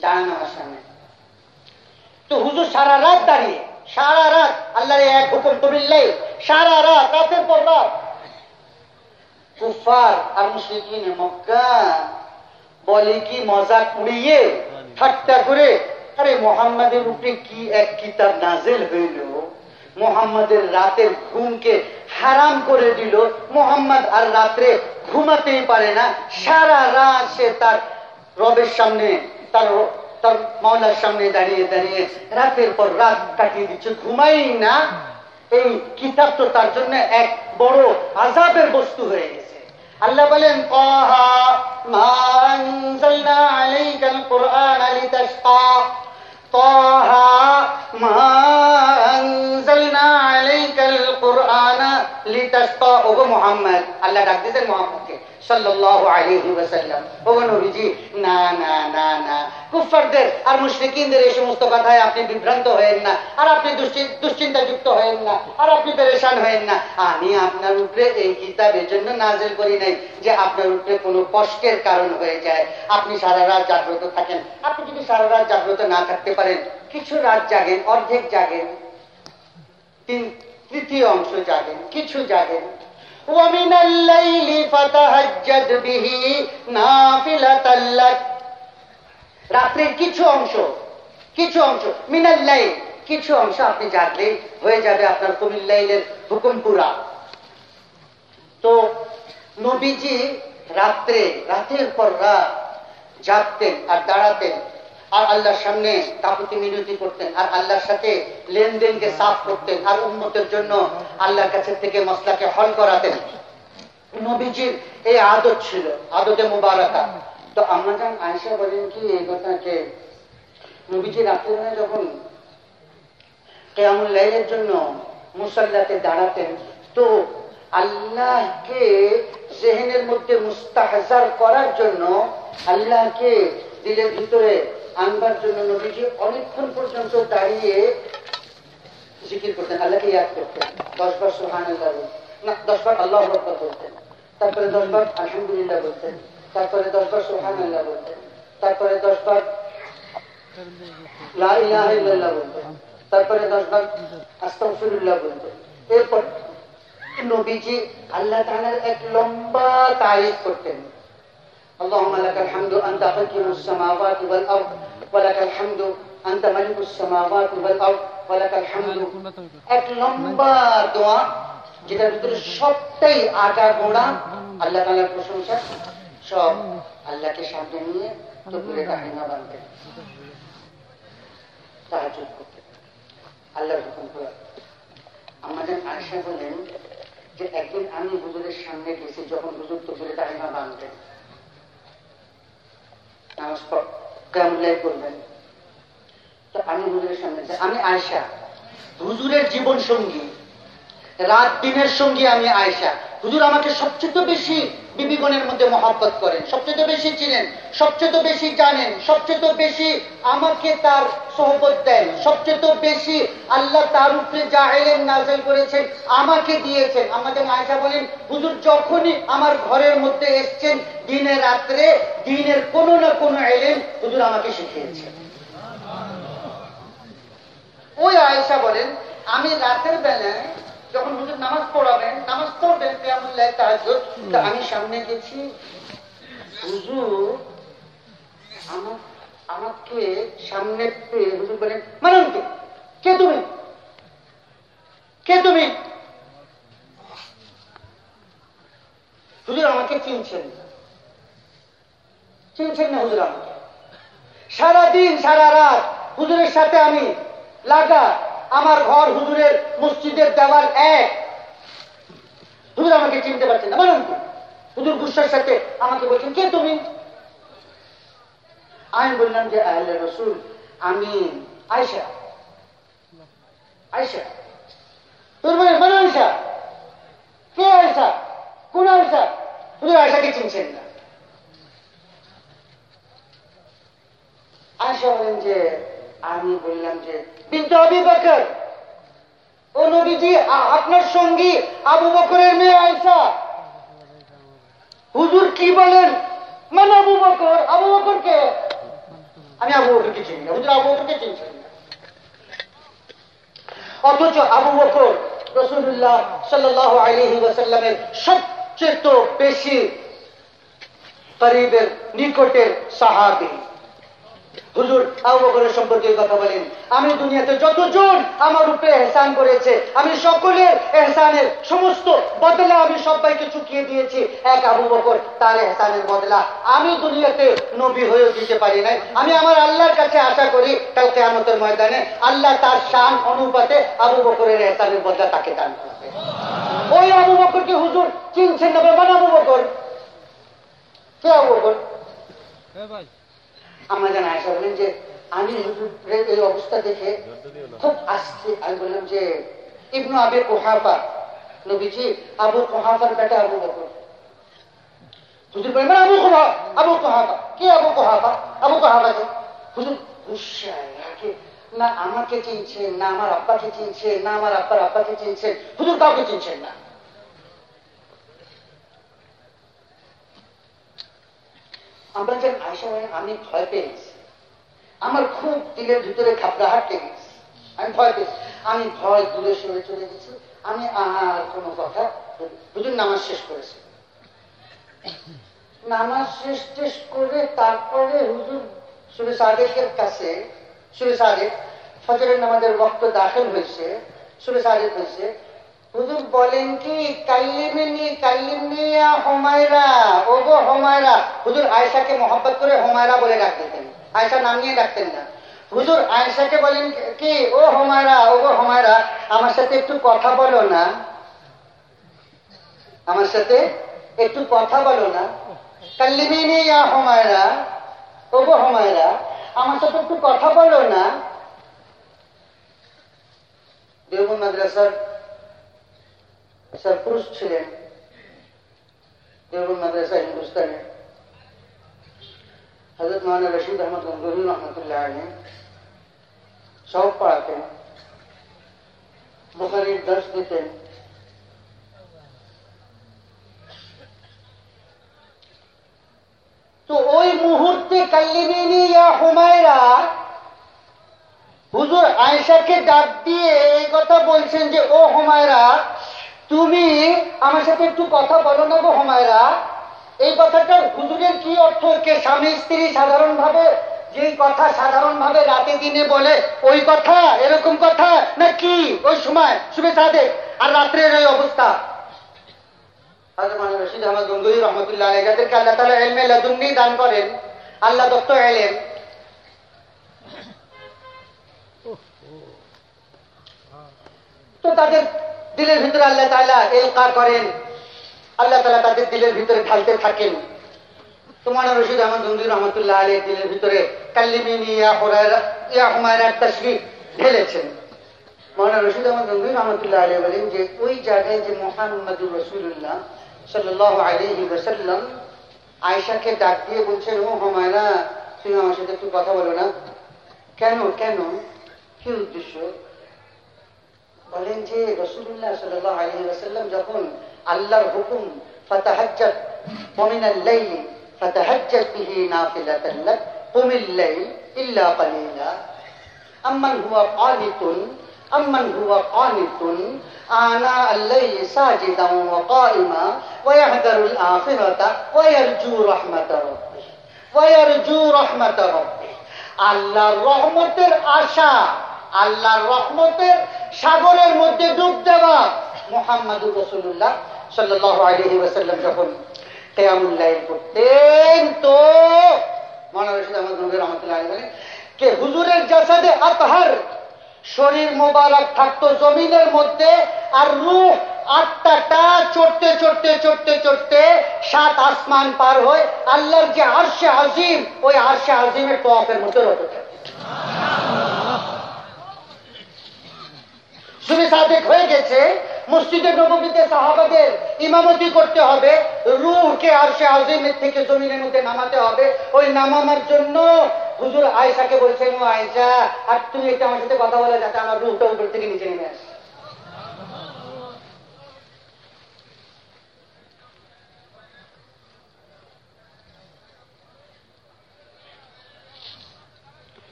দাঁড়ান আমার সামনে। তো হুজুর সারা রাত দাঁড়িয়ে সারা রাত আল্লাহর এক হুকুম কবিল্লাই সারা রাত রাতের পর রাত কুফার আর মুশরিকিন মক্কা বলে কি মজাক উড়িয়ে ঠাট্টা করে? আরে মোহাম্মদের উপরে কি এক কিতাব নাজেল হইল? মোহাম্মদের রাতের ঘুমকে হারাম করে দিল। মোহাম্মদ আর রাত্রে ঘুমাতেই পারে না। সারা রাত সে তার রবের সামনে তার তার মাওলার সামনে দাঁড়িয়ে দাঁড়িয়ে রাতের পর রাত কাটিয়ে দিচ্ছে, ঘুমাই না। এই কিতাব তো তার জন্য এক বড় আজাবের বস্তু হয়ে গেছে। আল্লাহ বলেন কহা মা আনজালনা আলাইকাল কুরআন লিতাশকা তাহা মা আনজালনা আলাইকাল কুরআন লিতাশকা ওগো মুহাম্মদ আল্লাহ ডাক দিয়েছেন মুহাম্মদকে। সাল্লাল্লাহু আলাইহি ওয়াসাল্লাম। ওগো নবীজি, না না না না। কুফারদের আর মুশরিকিনদের এই সমস্ত কথায় আপনি বিভ্রান্ত হয়েন না। আর আপনি দুশ্চি- দুশ্চিন্তাযুক্ত হয়েন না। আর আপনি পেরেশান হয়েন না। আমি আপনার উপরে এই কিতাব এর জন্য নাজেল করি নাই যে আপনার উপরে কোনো কষ্টের কারণ হয়ে যায়। আপনি সারা রাত জাগ্রত থাকেন। আপনি যদি সারা রাত জাগ্রত না থাকতে পারেন কিছু রাত জাগেন অর্ধেক জাগেন তিন তৃতীয় অংশ জাগেন কিছু জাগেন ومن الليل فتهجد به نافلة لك রাত্রির কিছু অংশ কিছু অংশ মিনাল্লাই কিছু অংশ আপনি জাগলে হয়ে যাবে আপনার কুমিল্লাইলের হুকুম পুরা তো নবীজি রাত্রে রাতের পর রাত জাগতেন আর দাঁড়াতেন আর আল্লাহর সামনে কাপুতি মিনতি করতেন, আর আল্লাহর সাথে লেনদেনকে সাফ করতেন, আর উন্নতের জন্য আল্লাহর কাছে থেকে মশলাকে হল করাতেন। নবীজির এই আদত ছিল, আদতে মুবারকা। তো আমরা যখন আয়সা বলেন কি, এই ঘটনাকে নবীজি রাত্রিবেলা যখন লাইলের জন্য মুসাল্লাতে দাঁড়াতেন, তো আল্লাহকে জেহেনের মধ্যে মুস্তাহাজার করার জন্য আল্লাহকে দিলের ভিতরে আনবার জন্য নবীজি অনেকক্ষণ পর্যন্ত দাঁড়িয়ে জিকির করতেন, আল্লাহকে ইয়াদ করতেন। দশ বার সোহান না, দশ বার আল্লাহ আকবর বলতেন। তারপরে দশ বার আলহামদুলিল্লাহ বলতেন। তারপরে দশ বার সোহান আল্লাহ বলতেন। তারপরে দশ বার লা ইলাহা ইল্লাল্লাহ বলতেন। তারপরে দশ বার আস্তাগফিরুল্লাহ বলতেন। এরপর নবীজি আল্লাহ তাআলার এক লম্বা তারিফ করতেন। اللهم لك الحمد أنت قيم السماوات والأرض ولك الحمد أنت ملك السماوات والأرض ولك الحمد এক লম্বা দোয়া যেটার ভিতরে সবটাই আগা গোড়া আল্লাহ তাআলার প্রশংসা সব আল্লাহকে সামনে নিয়ে তকবীরে তাহরিমা বানতেন তাহাজ্জুদ করতেন আল্লাহর হুকুম করে আমাদের আয়সা বলেন যে একদিন আমি হুজুরের সামনে গেছি যখন হুজুর তকবীরে তাহরিমা বানতেন করবেন। তো আমি হুজুরের জীবন সঙ্গী। রাত দিনের সঙ্গী আমি আয়সা হুজুর আমাকে সবচেয়ে বেশি বিবিগণের মধ্যে মহব্বত করেন। সবচেয়ে বেশি চিনেন, সবচেয়ে বেশি জানেন, সবচেয়ে বেশি আমাকে তার সহবত দেন, সবচেয়ে বেশি আল্লাহ তার উপরে যা এলেন নাজেল করেছেন, আমাকে দিয়েছেন। আমাদের আয়সা বলেন, হুজুর, যখনই আমার ঘরের মধ্যে এসছেন দিনে রাত্রে দিনের কোনো না কোনো এলেন, হুজুর আমাকে শিখিয়েছেন। ওই আয়েশা বলেন, আমি রাতের বেলায় যখন হুজুর নামাজ পড়াবেন, নামাজ পড়বেন আমি সামনে গেছি। আমাকে সামনে পেয়ে হুজুর বলেন মানন্তি কে? তুমি? কে তুমি? হুজুর আমাকে চিনছেন চিনছেন না হুজুর আমাকে। সারাদিন, সারা রাত হুজুরের সাথে আমি লাগা আমার ঘর হুজুরের মসজিদের দেওয়াল এক। হুজুর আমাকে চিনতে পারছেন না, বলুন হুজুর গুসার সাথে আমাকে বলছেন, কে তুমি? আমি বললাম যে আহলে রসুল, আমি আয়সা আয়সা তোর বলে বলো আয়সা কে আয়সা কোন আয়সা হুজুর আয়সাকে চিনছেন না। আয়সা বলেন যে, আমি বললাম যে বিন্তু আবি বকর, ও নবীজি আপনার সঙ্গী আবু বকরের মেয়ে আয়সা হুজুর কি বলেন? মানে আবু বকর? আবু বকরকে? আমি আবু বকরকে চিনি না। হুজুর, আবু বকরকে চিনছেন না অথচ আবু বকর রসুল্লাহ সাল্লাহ আলহি ওয়াসাল্লামের সবচেয়ে তো বেশি করিবের নিকটের সাহাবি। হুজুর, আবু বকরের সম্পর্কে কথা বলেন। আমি দুনিয়াতে যতজন আমার উপরে এহসান করেছে, আমি সকলের এহসানের সমস্ত বদলা আমি সবাইকে চুকিয়ে দিয়েছি। এক আবু বকর, তার এহসানের বদলা আমি দুনিয়াতে নবী হয়েও দিতে পারি নাই। আমি আমার আল্লাহর কাছে আশা করি, কাল কেয়ামতের ময়দানে আল্লাহ তার শান অনুপাতে আবু বকরের এহসানের বদলা তাকে দান করবে। ওই আবু বকরকে হুজুর চিনছেন না? মানে আবু বকর? কে আবু বকর? আমরা আয়সা বলেন যে আমি হুজুরের এই অবস্থা দেখে খুব আসছে আমি বললাম যে, ইবনু আবে কোহাফা, নবীজি, আবু কোহাফার বেটা আবু বকর। হুজুর বলেন "মানে আবু কোহা, আবু কে আবু আবু হুজুর না আমাকে চিনছেন, না আমার আব্বাকে চিনছেন, না আমার আব্বার আব্বাকে চিনছেন। হুজুর কাউকে চিনছেন না। আমরা যে আয়সা আমি ভয় পেয়েছি আমার খুব দিলের ভিতরে ঘাবড়াহাট লেগেছে আমি ভয় পেয়েছি। আমি ভয় দূরে সরে চলে গেছি। আমি আর কোনো কথা বুঝুন, নামাজ শেষ করেছি। নামাজ শেষ টেস করে তারপরে হুজুর সুরে সাদেকের কাছে সুরে সাদেক ফজরের নামাজের রক্ত দাখিল হয়েছে। সুরে সাদেক হয়েছে হুজুর বলেন কি, কাল্লিমিনি কাল্লিমনি হুমায়রা ও গো হুমায়রা। হুজুর আয়েশাকে মোহাম্মত করে হুমায়রা বলে ডাক দিতেন আয়েশা নাম নিয়ে ডাকতেন না। হুজুর আয়েশাকে বলেন কি, ও হুমায়রা ও গো হুমায়রা, আমার সাথে একটু কথা বলো না। আমার সাথে একটু কথা বলো না। কাল্লিমিনি হুমায়রা ও গো হুমায়রা, আমার সাথে একটু কথা বলো না। দেবন মাদ্রাসার সরপুরুষ ছিলেন দেবন মাদ্রাসা হিন্দুস্তানে হজরত মানা রশিদ আহমদ গঙ্গোহী রহমতুল্লাহ আলী সব পড়াতেন বুখারির দর্শ দিতেন তো ওই মুহূর্তে কাল্লিবিনী ইয়া হুমায়রা হুজুর আয়েশাকে ডাক দিয়ে এই কথা বলছেন যে ও হুমায়রা তুমি আমার সাথে একটু কথা বলো না গো হুমায়রা। এই কথাটা হুজুরের কি অর্থ? কে স্বামী, স্ত্রী সাধারণভাবে যেই কথা সাধারণভাবে রাতে দিনে বলে, ওই কথা, এরকম কথা? না কি? ওই সময় শুভে সাদে আর রাত্রের ওই অবস্থা। দান করেন। আল্লাহ দত্ত এলেন। তো তাদের দিলের ভিতরে আল্লাহ তাআলা এলকা করেন। আল্লাহ তালা তাদের দিলের ভিতরে ঢালতে থাকেন। তোমার রশিদ আহমদ গঙ্গি রহমতুল্লাহ আলী দিলের ভিতরে ঢেলেছেন। মৌলানা রশিদ আহমদ গঙ্গি রহমতুল্লাহ আলী বলেন যে, ওই জায়গায় যে মোহাম্মদুর রসুল্লাহ সাল্লাহ আলী ওসাল্লাম আয়সাকে ডাক দিয়ে বলছেন, ও হুমায়রা, তুমি আমার সাথে একটু কথা বলো না। কেন কেন? কি উদ্দেশ্য? বলেন যে রাসূলুল্লাহ সাল্লাল্লাহু আলাইহি ওয়াসাল্লাম যখন আল্লাহর হুকুম ফাতাহাজ্জাত কমিনাল লাইল ফাতাহাজ্জাত বিহি নাফিলাতান লাক কুমিল লাইল ইল্লা কালিলা আম্মান হুয়া ক্বানিতুন আম্মান হুয়া ক্বানিতুন আনা আল্লাইল সাজিদান ওয়া কাইমা ওয়া ইয়াহদারুল আখিরাতা ওয়া ইয়ারজু রাহমাতা রাব্বিহি ওয়া ইয়ারজু রাহমাতা রাব্বিহি আল্লাহর রহমতের আশা আল্লাহর রহমতের সাগরের মধ্যে ডুব দেওয়া মোহাম্মদুর রসুল্লাহ সাল্লাহ আলহি ওয়াসাল্লাম যখন কেয়ামুল্লাহ করতেন তো রশিদ আহমদ নবী রহমতুল্লাহ বলেন যে হুজুরের জাসাদে আতহার, শরীর মোবারক থাকতো জমিনের মধ্যে আর রূহ আটটাটা চড়তে চড়তে চড়তে চড়তে সাত আসমান পার হয় আল্লাহর যে আরশে আজিম, ওই আরশে আজিমের তোয়াফের মধ্যে রত শুনে সাদেক হয়ে গেছে। মসজিদে নবমীতে সাহাবাদের ইমামতি করতে হবে। রুহকে আরশে আজিমের থেকে জমিনের মধ্যে নামাতে হবে। ওই নামানোর জন্য হুজুর আয়সাকে বলছেন ও আয়সা আর তুমি এটা আমার সাথে কথা বলে যাতে আমার রুহটা উপর থেকে নিচে নেমে আসে।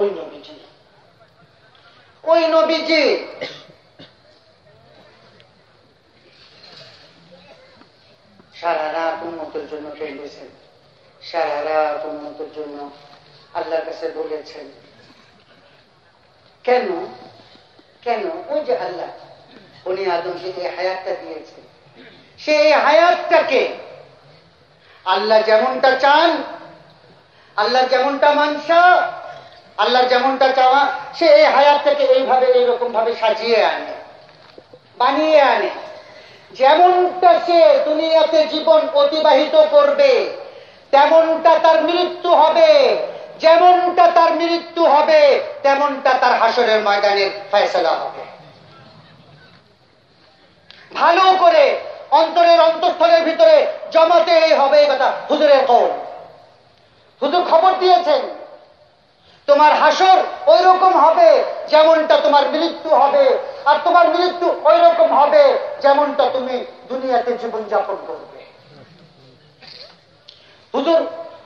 ওই নবীজি। ওই নবীজি সারা রাত উন্নতের জন্য কেঁদেছেন সারা রাত উন্নতের জন্য আল্লাহর কাছে বলেছেন। কেন? কেন? ওই যে আল্লাহ উনি আদমকে এই হায়াতটা দিয়েছেন সে এই হায়াতটাকে আল্লাহ যেমনটা চান আল্লাহ যেমনটা মানসা, আল্লাহর যেমনটা চাওয়া, সে এই হায়াতটাকে এইভাবে এইরকম ভাবে সাজিয়ে আনে, বানিয়ে আনে। যেমনটা সে দুনিয়াতে জীবন অতিবাহিত করবে, তেমনটা তার মৃত্যু হবে। যেমনটা তার মৃত্যু হবে, তেমনটা তার হাসরের ময়দানের ফয়সলা হবে। ভালো করে অন্তরের অন্তঃস্থলের ভিতরে জমাতে হবে এই কথা হুজুরের কৌল। হুজুর খবর দিয়েছেন তোমার হাসর ওই রকম হবে যেমনটা তোমার মৃত্যু হবে। আর তোমার মৃত্যু ওই রকম হবে যেমনটা তুমি দুনিয়াতে জীবন যাপন করবে। হুজুর,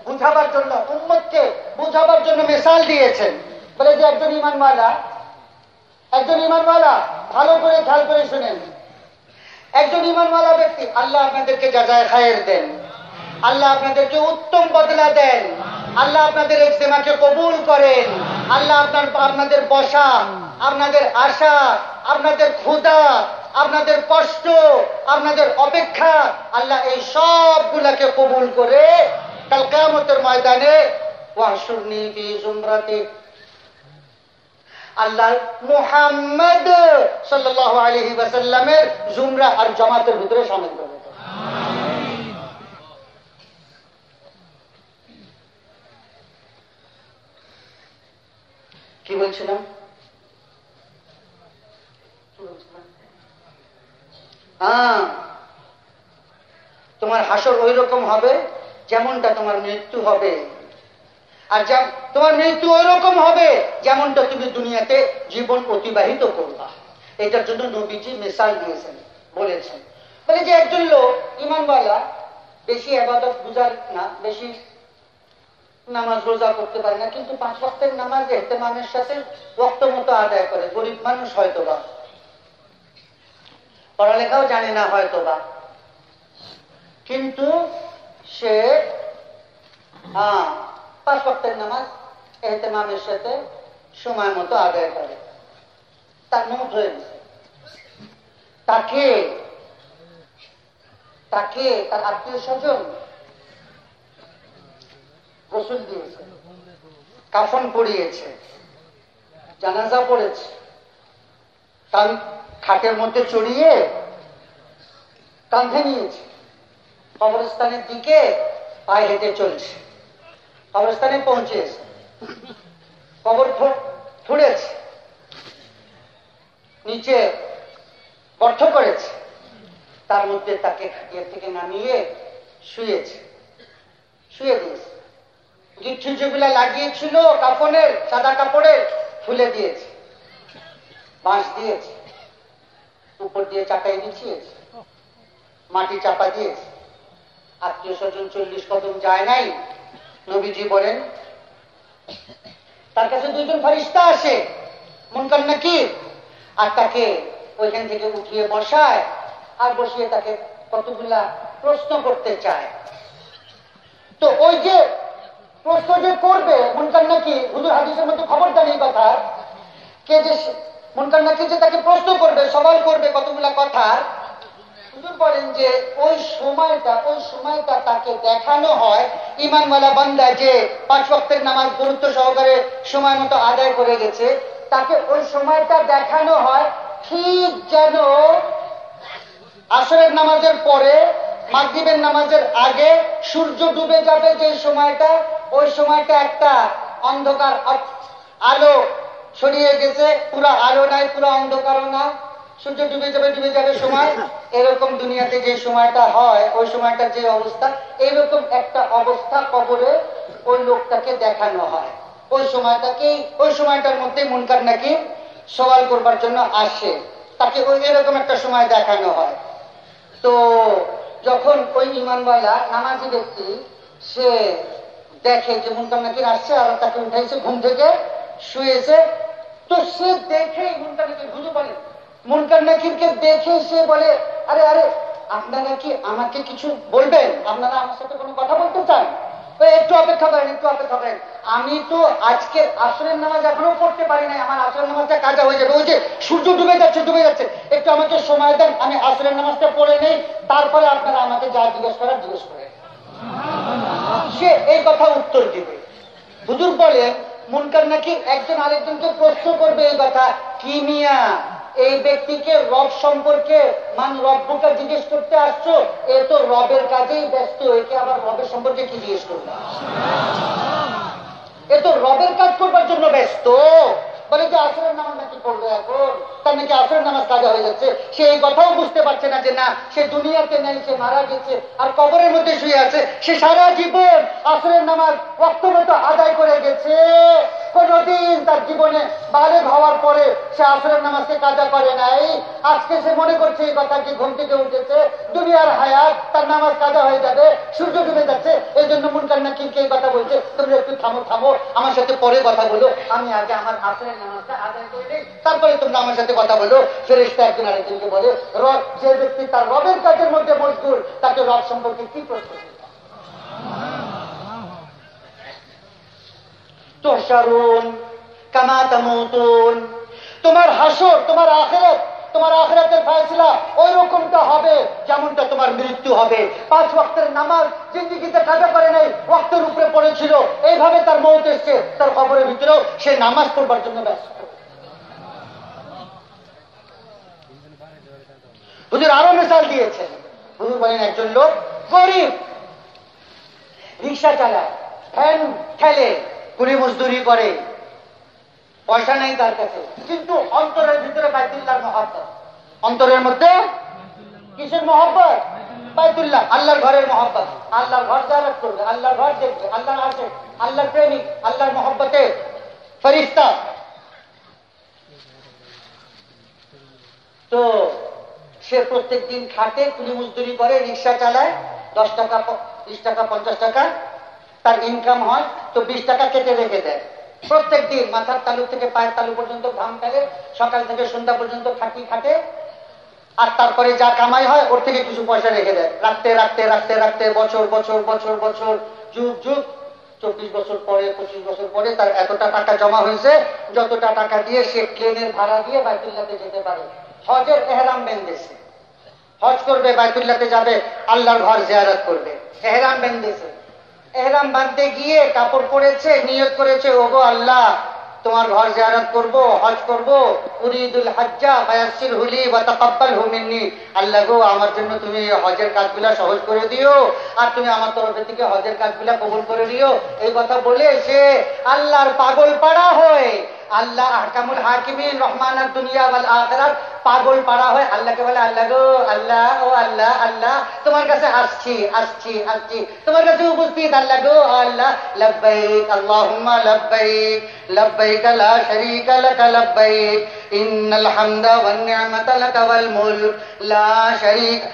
বুঝাবার জন্য, উম্মতকে বুঝাবার জন্য মেসাল দিয়েছেন। বলে যে একজন ইমানওয়ালা একজন ইমানওয়ালা, ভালো করে খেয়াল করে শুনেন। একজন ইমানওয়ালা ব্যক্তি, আল্লাহ আপনাদেরকে যাজায় খায়ের দেন, আল্লাহ আপনাদেরকে উত্তম বদলা দেন। আল্লাহ আপনাদের ইজতেমাকে কবুল করেন। আল্লাহ আপনার, আপনাদের বসা, আপনাদের আশা, আপনাদের ক্ষুদা আপনাদের কষ্ট, আপনাদের অপেক্ষা, আল্লাহ এই সবগুলাকে কবুল করে কাল কেয়ামতের ময়দানে আল্লাহ মুহাম্মদ সাল্লাল্লাহু আলাইহি ওয়াসাল্লামের জুমরা আর জামাতের ভিতরে শামিল করে কি বলছিলাম? হ্যাঁ। তোমার হাসর ওই রকম হবে যেমনটা তোমার মৃত্যু হবে। আর যা তোমার মৃত্যু ওই রকম হবে যেমনটা তুমি দুনিয়াতে জীবন অতিবাহিত করবা। এটার জন্য নবীজি মিসাল দিয়েছেন, বলেছেন। বলে যে একজন লোক ইমানওয়ালা বেশি আবাদত বুঝার না, বেশি নামাজ রোজা করতে পারে না, কিন্তু পাঁচ ওয়াক্তের নামাজ এহতেমামের সাথে রক্ত মতো আদায় করে, গরিব মানুষ হয়তো বা পড়ালেখাও জানে না হয়তো বা কিন্তু সে হ্যাঁ পাঁচ ওয়াক্তের নামাজ এহতেমামের সাথে সময় মতো আদায় করে। তার মুখ হয়ে গেছে তাকে তাকে, তার আত্মীয় স্বজন গোসল দিয়েছে, কাফন পরিয়েছে, জানাজা পড়েছে কান খাটের মধ্যে চড়িয়ে কাঁধে নিয়েছে, কবরস্থানের দিকে পায়ে হেঁটে চলছে, কবরস্থানে পৌঁছেছে, কবর ফুঁড়েছে নিচে গর্ত করেছে, তার মধ্যে তাকে ইয়ে থেকে নামিয়ে শুয়েছে, শুয়ে দিয়েছে। যেগুলা লাগিয়েছিল কাপড়ের সাদা কাপড়ের ফুলে দিয়েছে। বাঁশ দিয়েছে। উপর দিয়ে চাটাই বিছিয়েছে। মাটি চাপা দিয়েছে। আত্মীয় স্বজন চল্লিশ কদম যায় নাই, নবীজি বলেন, তার কাছে দুজন ফারিস্তা আসে, মুনকার নাকি আর তাকে ওইখান থেকে উঠিয়ে বসায়, আর বসিয়ে তাকে কতগুলা প্রশ্ন করতে চায়। তো ওই যে প্রশ্ন যে করবে, মুনকার নাকি হুজুর হাদিসের মধ্যে খবর এই কথা, কে যে মুনকার নাকি যে তাকে প্রশ্ন করবে, সওয়াল করবে কতগুলা কথা, হুজুর বলেন যে ওই সময়টা ওই সময়টা তাকে দেখানো হয় ইমানওয়ালা বান্দা যে পাঁচ ওয়াক্তের নামাজ গুরুত্ব সহকারে সময় মতো আদায় করে গেছে, তাকে ওই সময়টা দেখানো হয় ঠিক যেন আসরের নামাজের পরে মাগরিবের নামাজের আগে সূর্য ডুবে যাবে যে সময়টা, ওই সময়টা একটা অন্ধকার আলো ছড়িয়ে গেছে। পুরো আলো নাই, পুরো অন্ধকারও না। সূর্য ডুবে যাবে ডুবে যাবে সময়। এরকম দুনিয়াতে যে সময়টা হয়, ওই সময়টা যে অবস্থা, এরকম একটা অবস্থা কবরে ওই লোকটাকে দেখানো হয়। ওই সময়টাকেই ওই সময়টার মধ্যে মুনকার নাকি সওয়াল করবার জন্য আসে। তাকে ওই এরকম একটা সময় দেখানো হয়। তো যখন ওই ইমানওয়ালা নামাজি ব্যক্তি, সে দেখে যে মুনকার নাকির আসছে আর তাকে উঠাইছে, ঘুম থেকে শুয়েছে, তো সে দেখে মুনকার নাকির হুজুর বলে মুনকার নাকিরকে দেখে সে বলে, আরে আরে, আপনারা কি আমাকে কিছু বলবেন? আপনারা আমার সাথে কোনো কথা বলতে চান? একটু অপেক্ষা করেন, একটু অপেক্ষা করেন। আমি তো আজকে আসরের নামাজ এখনও পড়তে পারি নাই। আমার আসরের নামাজটা কাজা হয়ে যাবে। ওই যে সূর্য ডুবে যাচ্ছে ডুবে যাচ্ছে। একটু আমাকে সময় দেন, আমি আসরের নামাজটা পড়ে নেই। তারপরে আপনারা আমাকে যা জিজ্ঞেস করার জিজ্ঞেস করেন। সে এই কথা উত্তর দিবে। হুজুর বলে মুনকার নাকি একজন আরেকজনকে প্রশ্ন করবে এই কথা, কি মিয়া? এই ব্যক্তিকে রব সম্পর্কে মান রব্যকে জিজ্ঞেস করতে আসছো, এ তো রবের কাজেই ব্যস্ত, একে আবার রবের সম্পর্কে কি জিজ্ঞেস করবে? এ তো রবের কাজ করবার জন্য ব্যস্ত। বলে যে আসরের নামাজ নাকি পড়বে এখন? তার নাকি আসরের নামাজ কাজা হয়ে যাচ্ছে? সে এই কথাও বুঝতে পারছে না যে না, সে দুনিয়াতে নেই, সে মারা গেছে, আর কবরের মধ্যে শুয়ে আছে। সে সারা জীবন আসরের নামাজ মতো আদায় করে গেছে। কোনদিন তার জীবনে বালেগ হওয়ার পরে সে আসরের নামাজকে কাজা করে নাই। আজকে সে মনে করছে, এই কথা কি ঘুম থেকে উঠেছে? দুনিয়ার হায়াত, তার নামাজ কাজা হয়ে যাবে, সূর্য ডুবে যাচ্ছে। এই জন্য মুনকার নাকিরকে এই কথা বলছে, তোমরা একটু থামো থামো, আমার সাথে পরে কথা বলো। আমি আগে আমার আসরের তারপরে তোমরা আমার সাথে কথা বলো। ফেরেস্তা একজন আরেকজনকে বলে, রব, যে ব্যক্তি তার রবের কাজের মধ্যে মজদুর তাকে রব সম্পর্কে কি প্রশ্ন তোর সারুন কামা তামুতুন, তোমার হাসর, তোমার আখেরাত তোমার আখেরাতের ফয়সলা ওই রকমটা হবে যেমনটা তোমার মৃত্যু হবে। পাঁচ ওয়াক্তের নামাজ জিন্দিগিতে কাজা করে নাই, ওয়াক্তের উপরে পড়েছিল। এইভাবে তার মৌত এসছে, তার খবরের ভিতরেও সে নামাজ পড়বার জন্য ব্যস্ত। হুজুর আরও মিশাল দিয়েছেন হুজুর বলেন, একজন লোক গরিব, রিক্সা চালায়, ফ্যান ঠেলে কুড়ি মজদুরি করে। পয়সা নেই তার কাছে। কিন্তু অন্তরের ভিতরে বাইতুল্লাহর মহাব্বত। অন্তরের মধ্যে কিসের মহব্বত? বাইতুল্লাহ, আল্লাহর ঘরের মহব্বত। আল্লাহর ঘর জারাত করবে, আল্লাহর ঘর দেখবে, আল্লাহর আছে, আল্লাহর প্রেমিক, আল্লাহর মহব্বতে ফরিস্তা। তো সে প্রত্যেক দিন খাটে, কুলি মজদুরি করে, রিক্সা চালায়, দশ টাকা বিশ টাকা, পঞ্চাশ টাকা, তার ইনকাম হয়, তো বিশ টাকা কেটে রেখে দেয়। প্রত্যেক দিন মাথার তালু থেকে পায়ের তালু পর্যন্ত ঘাম ফেলে, সকাল থেকে সন্ধ্যা পর্যন্ত খাটি খাটে, আর তারপরে যা কামাই হয়, ওর থেকে কিছু পয়সা রেখে দেয়। রাখতে রাখতে রাখতে রাখতে বছর বছর বছর বছর, যুগ যুগ, চব্বিশ বছর পরে, পঁচিশ বছর পরে তার এতটা টাকা জমা হয়েছে, যতটা টাকা দিয়ে সে ট্রেনের ভাড়া দিয়ে বাইতুল্লাতে যেতে পারে। হজের এহরাম বেঁধেছে। হজ করবে, বাইতুল্লাতে যাবে, আল্লাহর ঘর জিয়ারত করবে। এহরাম বেঁধেছে। এহরাম বাঁধতে গিয়ে কাপড় পরেছে নিয়ত করেছে, ওগো আল্লাহ, তোমার ঘর জিয়ারত করব, হজ করব, উরিদুল হজ্জা ফায়াসির হুলি ওয়া তাকাব্বাল হুমিনি আল্লাহ গো, আমার জন্য তুমি হজের কাজগুলা সহজ করে দিও, আর তুমি আমার তরফের থেকে হজের কাজগুলা কবুল করে দিও এই কথা বলে সে আল্লাহর পাগল পাড়া হয় আল্লাহ আহকামুল হাকিমিন রহমানার দুনিয়া ওয়াল আখিরাত পাগল পাড়া হয় আল্লাহকে বলে আল্লাহ গো আল্লাহ ও আল্লাহ আল্লাহ তোমার কাছে আসছি আসছি আসছি তোমার কাছে উপস্থিত আল্লাহ গো আল্লাহ লব্বাইক আল্লাহুম্মা লব্বাইক লব্বাইক লা শারীকা লাক লব্বাইক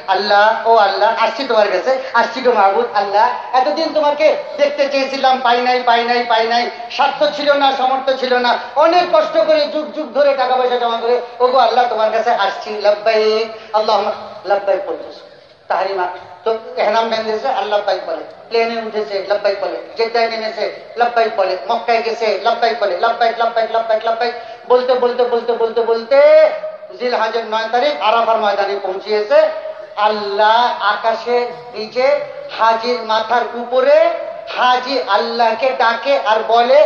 আল্লাহ, ও আল্লাহ আসছি তোমার কাছে আল্লাহ। এতদিন তোমাকে চেয়েছিলাম, পাই নাই পাই নাই পাই নাই। স্বার্থ ছিল না সমর্থ ছিল না। অনেক কষ্ট করে যুগ যুগ ধরে টাকা পয়সা জমা করে, ওগো আল্লাহ তোমার কাছে আসছি লাভবাই আল্লাহ লব্বাইক বলতেছে। তাহারিমা, তো বেঁধেছে বাইক বলে। প্লেনে উঠেছে বলে। জেদ্দায় নেমেছে বলে। মক্কায় গেছে বলে। বলতে বলতে বলতে বলতে বলতে জিল হাজের নয় তারিখ, আরাফার ময়দানে পৌঁছিয়েছে। আল্লাহ আকাশে নিচে হাজির মাথার উপরে হাজি আল্লাহকে ডাকে আর বলে,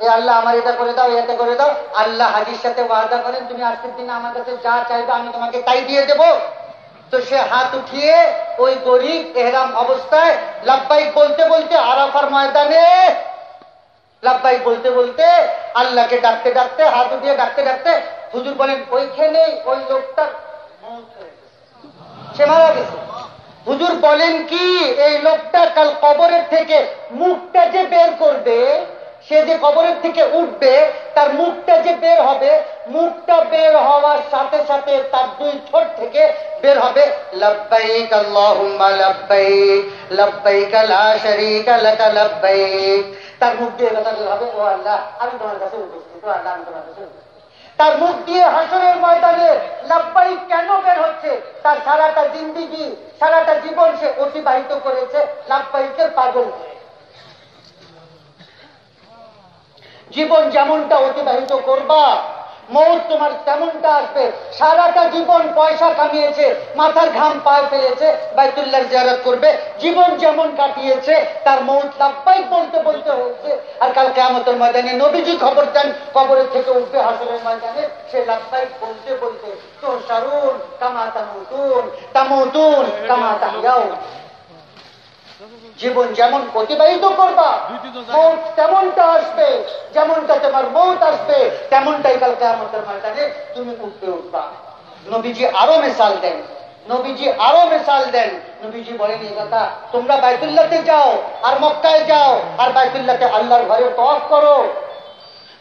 এ আল্লাহ, আমার এটা করে দাও এটা করে দাও। আল্লাহ হাজির সাথে ওয়াদা করেন, তুমি আজকের দিনে আমার কাছে যা চাইবে, আমি তোমাকে তাই দিয়ে দেবো। তো সে হাত উঠিয়ে ওই গরিব এহরাম অবস্থায় লাভবাইক বলতে বলতে আরাফার ময়দানে লাভবাইক বলতে বলতে আল্লাহকে ডাকতে ডাকতে, হাত উঠিয়ে ডাকতে ডাকতে হুজুর বলেন, ওইখানে ওই লোকটা। সে মারা গেছে হুজুর বলেন কি, এই লোকটা কাল কবরের থেকে মুখটা যে বের করবে সে যে কবরের থেকে উঠবে, তার মুখটা যে বের হবে, মুখটা বের হওয়ার সাথে সাথে তার দুই ঠোঁট থেকে বের হবে, লব্বাইক আল্লাহুম্মা লব্বাইক লব্বাইক লা শারীকা লব্বাইক। তার মুখ দিয়ে কথা হবে, ও আল্লাহ, আমি তোমার কাছে উপস্থিত, ও আল্লাহ, আমি তোমার কাছে তার মুখ দিয়ে হাসরের ময়দানে লাভবাই কেন বের হচ্ছে? তার সারাটা জিন্দিগি, সারাটা জীবন সে অতিবাহিত করেছে লাভবাহিকের পাগল হয়ে। জীবন যেমনটা অতিবাহিত করবা মৌত তোমার তেমনটা আসবে। সারাটা জীবন পয়সা কামিয়েছে, মাথার ঘাম পায়ে ফেলেছে, বাইতুল্লাহ জিয়ারত করবে। জীবন যেমন কাটিয়েছে, তার মৌত লাভবাই বলতে বলতে হয়েছে। আর কাল কেমতের ময়দানে নবীজি খবর দেন কবরের থেকে উঠবে হাসরের ময়দানে, সে লাভবাই বলতে বলতে তো সারুন কামা তামুতুন তামুতুন, কামা তাহিয়াও জীবন যেমন অতিবাহিত করবা মৌত তেমনটা আসবে যেমনটা তোমার মৌত আসবে তেমনটাই কালকে আমাদের ময়দানে তুমি উঠবে উঠবা। নবীজি আরও মেশাল দেন নবীজি আরও মেশাল দেন। নবীজি বলেন এই কথা তোমরা বাইতুল্লাতে যাও আর মক্কায় যাও আর বাইতুল্লাতে আল্লাহর ঘরে তফ করো।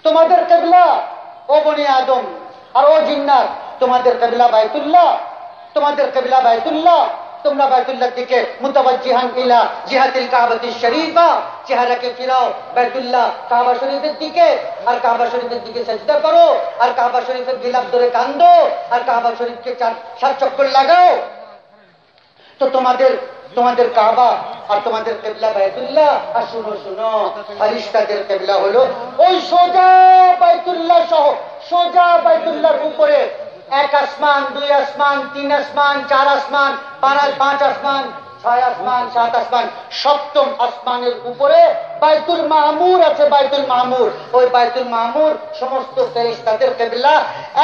তোমাদের কেবলা ও বনি আদম আর ও জিন্নাত তোমাদের কেবলা বাইতুল্লাহ তোমাদের কেবলা বাইতুল্লাহ তোমরা বাইতুল্লাহ দিকে মুতাবাজ্জিহান ইলা জিহাতিল কাবাতি শরীফা, চেহারাকে ফিরাও বাইতুল্লাহ কাবা শরীফের দিকে, আর কাবা শরীফের দিকে সেজদা করো, আর কাবা শরীফের গিলাপ ধরে কান্দো আর কাবা শরীফকে সাত চক্কর লাগাও। তো তোমাদের তোমাদের কাবা আর তোমাদের কেবলা বাইতুল্লাহ, আর শুনো শুনো, ফারিস্তাদের কেবলা হলো ওই সোজা বাইতুল্লাহ সহ, সোজা বাইতুল্লাহর উপরে। এক আসমান, দুই আসমান, তিন আসমান, চার আসমান, পাঁচ আসমান, ছয় আসমান, সাত আসমান। সপ্তম আসমানের উপরে বাইতুল মাহমুর আছে, বাইতুল মাহমুর ওই বাইতুল মাহমুর সমস্ত ফেরেশতাদের কেবলা।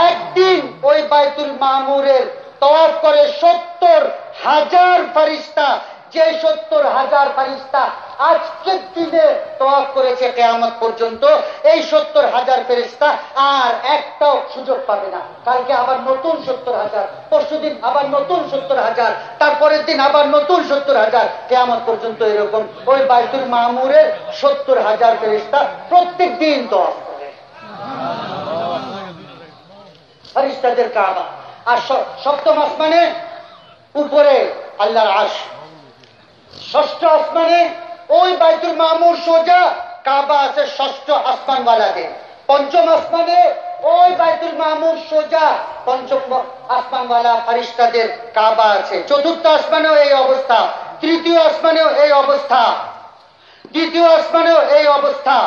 একদিন ওই বাইতুল মাহমুরের তওয়াফ করে সত্তর হাজার ফারিস্তা যে সত্তর হাজার ফারিস্তা আজকের দিনে তওয়াফ করেছে কেয়ামত পর্যন্ত, এই সত্তর হাজার ফেরিস্তা আর একটাও সুযোগ পাবে না। কালকে আবার নতুন সত্তর হাজার, পরশুদিন আবার নতুন সত্তর হাজার, তারপরের দিন আবার নতুন সত্তর হাজার, কেয়ামত পর্যন্ত এরকম। ওই বাইতুল মামুরের সত্তর হাজার ফেরিস্তা প্রত্যেক দিন তওয়াফ করে। ফারিস্তাদের কাবা। আর সপ্তম আসমানে উপরে আল্লাহর আশ ষষ্ঠ আসমানে, ওই বাইতুল মামুর সোজা, কাবা আছে ষষ্ঠ আসমানওয়ালাদের। পঞ্চম আসমানে, ওই বাইতুল মামুর সোজা, পঞ্চম আসমানওয়ালা ফারিস্তাদের কাবা আছে। চতুর্থ আসমানেও এই অবস্থা, তৃতীয় আসমানেও এই অবস্থা দ্বিতীয় আসমানেও এই অবস্থা।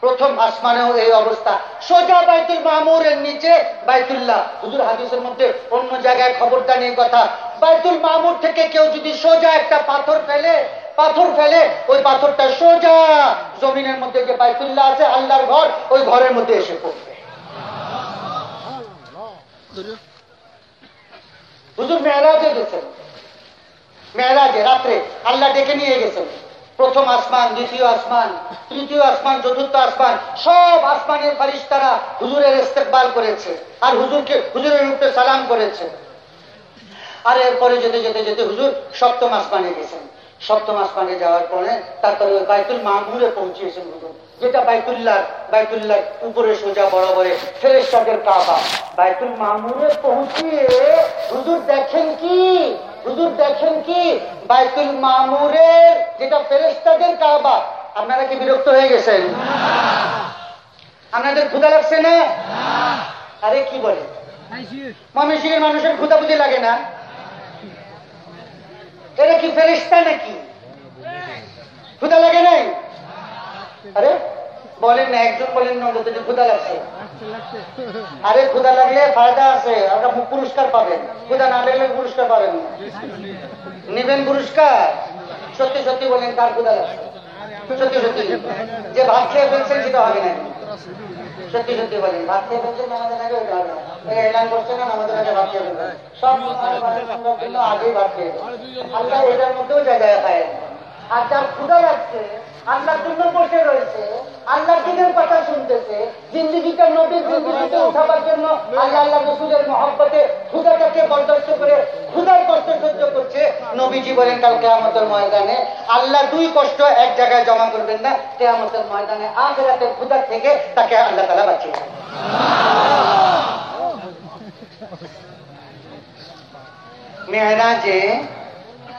প্রথম আসমানেও এই অবস্থা। সোজা বাইতুল মামুরের নিচে বাইতুল্লাহ। হুজুর হাদিসের মধ্যে অন্য জায়গায় খবরটা নিয়ে কথা। বাইতুল মামুর থেকে কেউ যদি সোজা একটা পাথর ফেলে পাথর ফেলে, ওই পাথরটা সোজা জমিনের মধ্যে যে বাইতুল্লাহ আছে, আল্লাহর ঘর, ওই ঘরের মধ্যে এসে পড়বে। হুজুর মেয়েরাজে গেছেন। মেয়েরাজে, রাত্রে। আল্লাহ ডেকে নিয়ে গেছেন। প্রথম আসমান, দ্বিতীয় আসমান, তৃতীয় আসমান, চতুর্থ আসমান, সব আসমানের ফারিস্তারা হুজুরের ইস্তেকবাল করেছে আর হুজুরকে হুজুরের উপরে সালাম করেছে। আর এরপরে যেতে যেতে যেতে হুজুর সপ্তম আসমানে গেছেন। সপ্তম আসমানে যাওয়ার পরে তারপরে বাইতুল মামুরে পৌঁছিয়েছেন হুজুর, যেটা বাইতুল্লাহ বাইতুল্লাহ উপরে সোজা বরাবরে ফেরেস্তাদের কাবা। বাইতুল মামুরে পৌঁছিয়ে হুজুর দেখেন কি? হুজুর দেখেন কি? বাইতুল মামুরের যেটা ফেরেস্তাদের কাবা। আপনারা কি বিরক্ত হয়ে গেছেন? আপনাদের ক্ষুদা লাগছে না? আরে কি বলে? ময়মনসিংহের মানুষের ক্ষুদা বুঝি লাগে না? এটা কি ফেরিস্তা নাকি? ক্ষুদা লাগে নাই? আরে বলেন না একজন বলেন না যে ক্ষুদা লাগছে। আরে ক্ষুদা লাগলে ফায়দা আছে আপনার পুরস্কার পাবেন। ক্ষুদা না লাগলে পুরস্কার পাবেন না। নিবেন পুরস্কার? সত্যি সত্যি বলেন কার ক্ষুদা লাগছে? সত্যি সত্যি। যে ভাত খেয়ে ফেলছেন সেটা হবে না। সত্যি সত্যি বলেন ভাত খেয়ে ফেলছেন আমাদের আগে ওইটা হবে এই এলান করছেন না আমাদের আগে ভাত খেয়ে ফেলবেন সব জন্য আগেই ভাত খেয়ে ফেলবেন। আল্লাহ এটার মধ্যেও জায়গায় খায়। আর যার ক্ষুদা লাগছে, আল্লাহর জন্য বসে রয়েছে, আল্লাহর দিনের কথা শুনতেছে জিন্দিগিটা নদীর জিন্দিগিতে উঠাবার জন্য আল্লাহ আল্লাহ রসুলের মহব্বতে ক্ষুদাটাকে বরদাস্ত করে ক্ষুদার কষ্ট সহ্য করছে নবীজি বলেন, কাল কেয়ামতের ময়দানে আল্লাহ দুই কষ্ট এক জায়গায় জমা করবেন না, কেয়ামতের ময়দানে আগ রাতের ক্ষুদার থেকে তাকে আল্লাহ তালা বাঁচিয়ে দেবেন।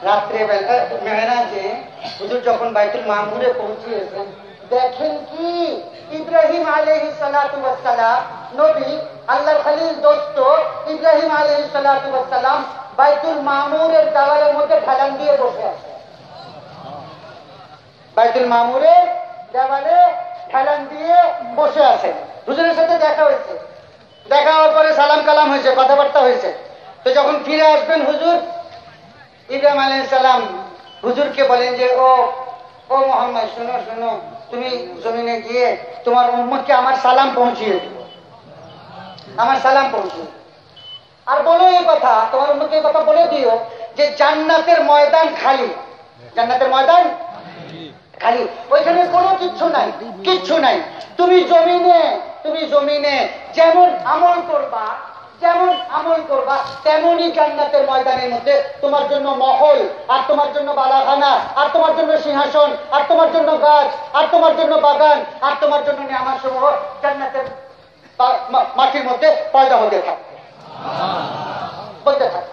রাত্রে মেহরাজে হুজুর যখন বাইতুল মামুরে পৌঁছিয়েছেন, দেখেন কি? ইব্রাহিম আলহি সালাম, নবী আল্লাহ খালিল দোস্ত, ইব্রাহিম আলহি সালাম বাইতুল মামুরের দেওয়ালের মধ্যে ঢালান দিয়ে বসে আছে। বাইতুল মামুরের দেওয়ালে ঢালান দিয়ে বসে আছেন। হুজুরের সাথে দেখা হয়েছে। দেখা হওয়ার পরে সালাম কালাম হয়েছে, কথাবার্তা হয়েছে। তো যখন ফিরে আসবেন হুজুর ইব্রাহিম আলাই সালাম হুজুরকে বলেন যে, ও ও মোহাম্মদ, শোনো শোনো, তুমি জমিনে গিয়ে তোমার উম্মতকে আমার সালাম পৌঁছিয়ে দিও। আমার সালাম পৌঁছিয়ে আর বলো এই কথা, তোমার উম্মতকে এই কথা বলে দিও যে জান্নাতের ময়দান খালি। জান্নাতের ময়দান? খালি। ওইখানে কোনো কিচ্ছু নাই কিচ্ছু নাই। তুমি জমিনে তুমি জমিনে যেমন আমল করবা যেমন আমল করবা তেমনই জান্নাতের ময়দানের মধ্যে তোমার জন্য মহল আর তোমার জন্য বালাখানা আর তোমার জন্য সিংহাসন আর তোমার জন্য গাছ আর তোমার জন্য বাগান আর তোমার জন্য নিয়ামার সমূহ জান্নাতের মাটির মধ্যে পয়দা হতে থাকবে বলতে থাকে।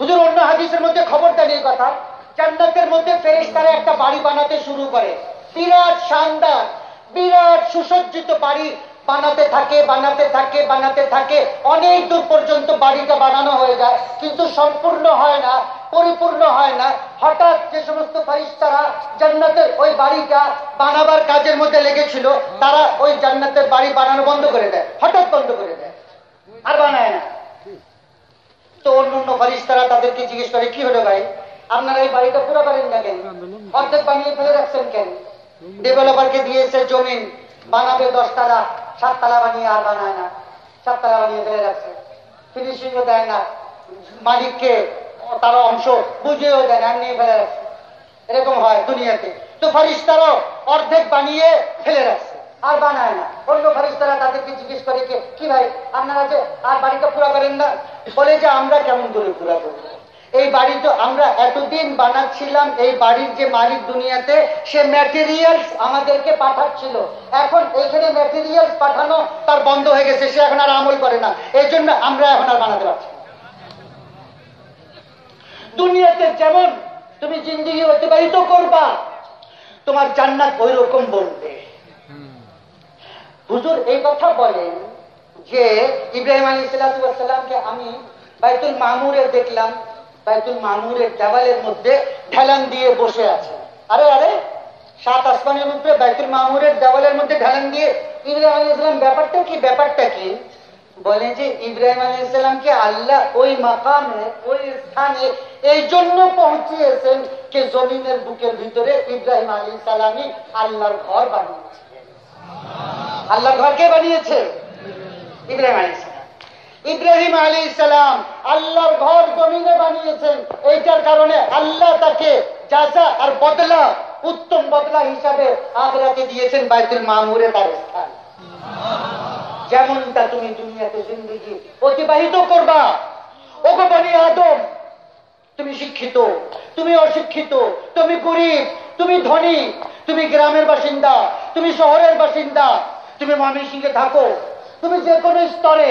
হুজুর অন্য হাদিসের মধ্যে খবর এই কথা। জান্নাতের মধ্যে ফেরেশতারা একটা বাড়ি বানাতে শুরু করে। বিরাট শানদার বিরাট সুসজ্জিত বাড়ি বানাতে থাকে বানাতে থাকে বানাতে থাকে। অনেক দূর পর্যন্ত বাড়িটা বানানো হয়ে যায় কিন্তু সম্পূর্ণ হয় না পরিপূর্ণ হয় না। হঠাৎ যে সমস্ত ফারিস্তারা জান্নাতের ওই বাড়িটা বানাবার কাজের মধ্যে লেগেছিল তারা ওই জান্নাতের বাড়ি বানানো বন্ধ করে দেয় হঠাৎ বন্ধ করে দেয় আর বানায় না। তো অন্য অন্য ফারিস্তারা তাদেরকে জিজ্ঞেস করে কি হলো ভাই? আপনারা এই বাড়িটা পুরো পারেন না কেন? অর্ধেক বানিয়ে ফেলে রাখছেন কেন? ডেভেলপারকে দিয়েছে জমিন। বানাবে দশতলা, সাততলা বানিয়ে আর বানায় না। সাততলা বানিয়ে ফেলে রাখছে। ফিনিশিংও দেয় না। মালিককে তারা অংশ বুঝিয়েও দেয় না নিয়ে ফেলে রাখছে। এরকম হয় দুনিয়াতে। তো ফারিস্তারাও অর্ধেক বানিয়ে ফেলে রাখছে, আর বানায় না। অন্য ফারিস্তারা তাদেরকে জিজ্ঞেস করে কে, কি ভাই, আপনারা যে আর বাড়িটা পুরা করেন না? বলে যে, আমরা কেমন করে পুরা করব? এই বাড়ি তো আমরা এতদিন বানাচ্ছিলাম, এই বাড়ির যে মালিক দুনিয়াতে, সে ম্যাটেরিয়ালস আমাদেরকে পাঠাচ্ছিল। এখন এইখানে ম্যাটেরিয়ালস পাঠানো তার বন্ধ হয়ে গেছে, সে এখন আর আমল করে না। এই জন্য আমরা এখন আর বানাতে পারছি দুনিয়াতে যেমন তুমি জিন্দিগি অতিবাহিত করবা, তোমার জান্নাত ওই রকম বলবে। হুজুর, এই কথা বলেন যে ইব্রাহিম আলী সাল্লামকে আমি বাইতুল মামুরে দেখলাম। বাইতুল মামুরের দেওয়ালের মধ্যে ঢেলান দিয়ে বসে আছে। আরে আরে, সাত আসমানের উপরে বাইতুল মামুরের দেওয়ালের মধ্যে ঢেলান দিয়ে ইব্রাহিম আলী ইসলাম ব্যাপারটা কি? ব্যাপারটা কি? বলে যে ইব্রাহিম আলী ইসলামকে আল্লাহ ওই মাকামে, ওই স্থানে এই জন্য পৌঁছিয়েছেন যে জমিনের বুকের ভিতরে ইব্রাহিম আলী সালামই আল্লাহর ঘর বানিয়েছে আল্লাহর ঘর কে বানিয়েছে? ইব্রাহিম আলী ইব্রাহিম আলী সালাম আল্লাহর ঘর জমিনে বানিয়েছেন। এইটার কারণে আল্লাহ তাকে যাজা আর বদলা, উত্তম বদলা হিসাবে আগ্রাতে দিয়েছেন বাইতুল মামুরে তার স্থান যেমনটা তুমি দুনিয়াতে জিন্দগি অতিবাহিত করবা। ওগো বনি আদম, তুমি শিক্ষিত, তুমি অশিক্ষিত, তুমি গরিব, তুমি ধনী, তুমি গ্রামের বাসিন্দা, তুমি শহরের বাসিন্দা, তুমি ময়মনসিংহে থাকো, তুমি যে কোনো স্তরে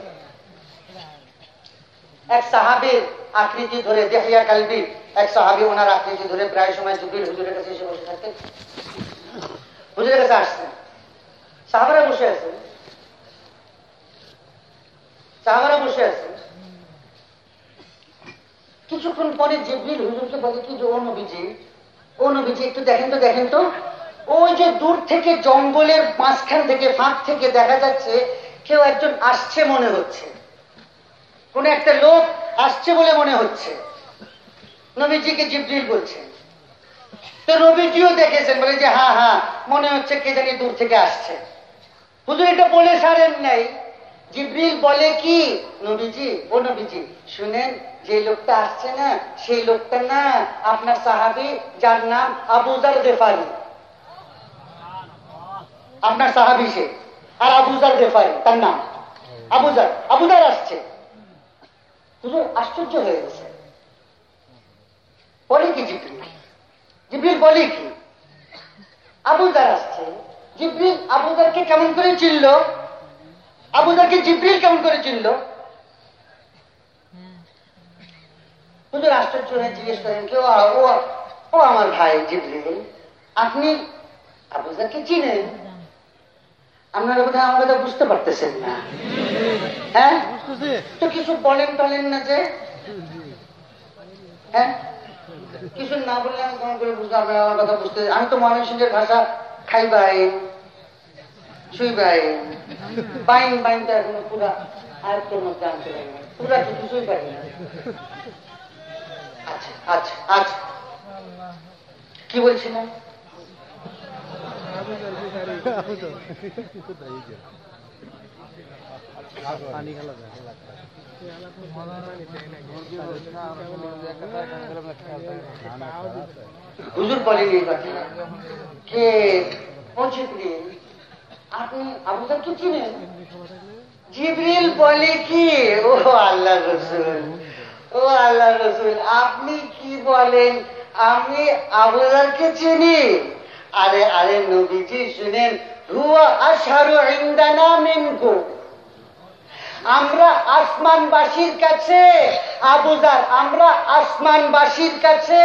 এক সাহাবির আকৃতি ধরে দেহিয়া কালবি, এক সাহাবি ওনার আকৃতি ধরে প্রায় সময় জিব্রিল হুজুরের কাছে এসে বসে থাকতেন। হুজুরের কাছে আসছেন সাহাবারা বসে আছেন। সাহাবারা বসে আছেন। কিছুক্ষণ পরে জিব্রিল হুজুরকে বলে, কি যে ও নবীজি ও নবীজি, একটু দেখেন তো দেখেন তো। ওই যে দূর থেকে জঙ্গলের মাঝখান থেকে ফাঁক থেকে দেখা যাচ্ছে, কেউ একজন আসছে মনে হচ্ছে। কোন একটা লোক আসছে বলে মনে হচ্ছে। নবীজিকে জিব্রিল বলছেন। তো নবীজিও দেখেছেন বলে যে হ্যাঁ হ্যাঁ মনে হচ্ছে কে জানি দূর থেকে আসছে। হুজুর, এটা বলে সারেন নাই। জিব্রিল বলে কি? নবীজি, ও নবীজি, শুনেন, যে লোকটা আসছে না, সেই লোকটা না আপনার সাহাবি যার নাম আবুজার দেফারি। আপনার সাহাবি সে, আর আবুজার দেফারি, তার নাম। আবুজার আবুজার আসছে। হুজুর আশ্চর্য হয়ে গেছে। বলে কি জিব্রিল? জিব্রিল বলে কি? আবুজার আসছে। জিব্রিল আবুজারকে কেমন করে চিনল? আবুজারকে জিব্রিল কেমন করে চিনল? হুজুর আশ্চর্য হয়ে জিজ্ঞেস করেন কেউ ও আমার ভাই জিব্রিল? আপনি আবুজারকে চিনেন? আপনারা বোধহয় আমার কথা বুঝতে পারতেছেন না। হ্যাঁ? তো কিছু বলেন টলেন না যে? হ্যাঁ? কিছু না বললে আমি কেমন করে বুঝতে আমার কথা বুঝতে। আমি তো ময়মনসিংহের ভাষা খাই বাইন শুই বাইন বাইন বাইন তো এখনও পুরা আয়ত্তের মধ্যে আনতে পারি না। পুরা তো কিছুই পারি না। আচ্ছা আচ্ছা আচ্ছা। কি বলছিলাম আপনি কি আল্লাহ ও আল্লাহ আপনি কি বলেন? আমি আবুদারকে চিনি। আরে আরে নবীজি শুনেন, হুয়া আশারু ইন্দানা মিনকুম। আমরা আসমানবাসীর কাছে আবুজার আমরা আসমানবাসীর কাছে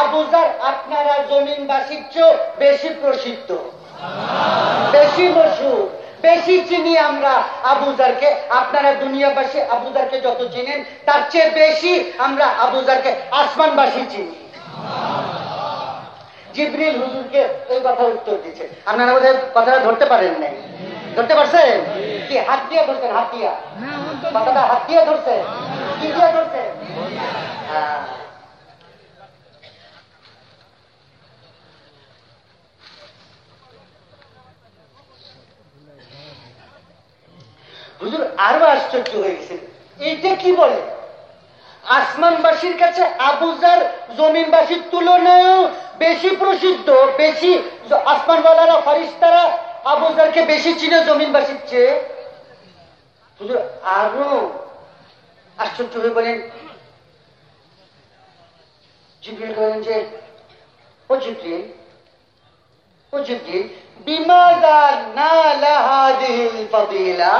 আবুজার আপনারা জমিনবাসীর চেয়েও বেশি প্রসিদ্ধ। বেশি মশুর বেশি চিনি আমরা আবুজারকে আপনারা দুনিয়াবাসী আবুজারকে যত চিনেন, তার চেয়ে বেশি আমরা আবুজারকে আসমানবাসী চিনি। জিব্রিল হুজুরকে এই কথা উত্তর দিচ্ছে আপনারা বোধহয় কথাটা ধরতে পারেন নাই। ধরতে পারছেন কি, হাত দিয়ে ধরছেন, হাত দিয়া? কথাটা হাত দিয়ে ধরছে? কি দিয়ে ধরছে? হ্যাঁ। হুজুর, আরও আশ্চর্য হয়ে গেছে। এইটা কি বলে? আসমানবাসীর কাছে আবুজার জমিনবাসীর তুলনায় বেশি প্রসিদ্ধ, বেশি আসমানওয়ালারা, ফারিস্তারা আবুজারকে বেশি চিনে জমিনবাসীর চেয়ে? হুজুর, আরও আশ্চর্য হয়ে বলেন জিব্রিল যে, ও জিব্রিল ও জিব্রিল বিমাদা নালা হাদিহিল ফাদিলা।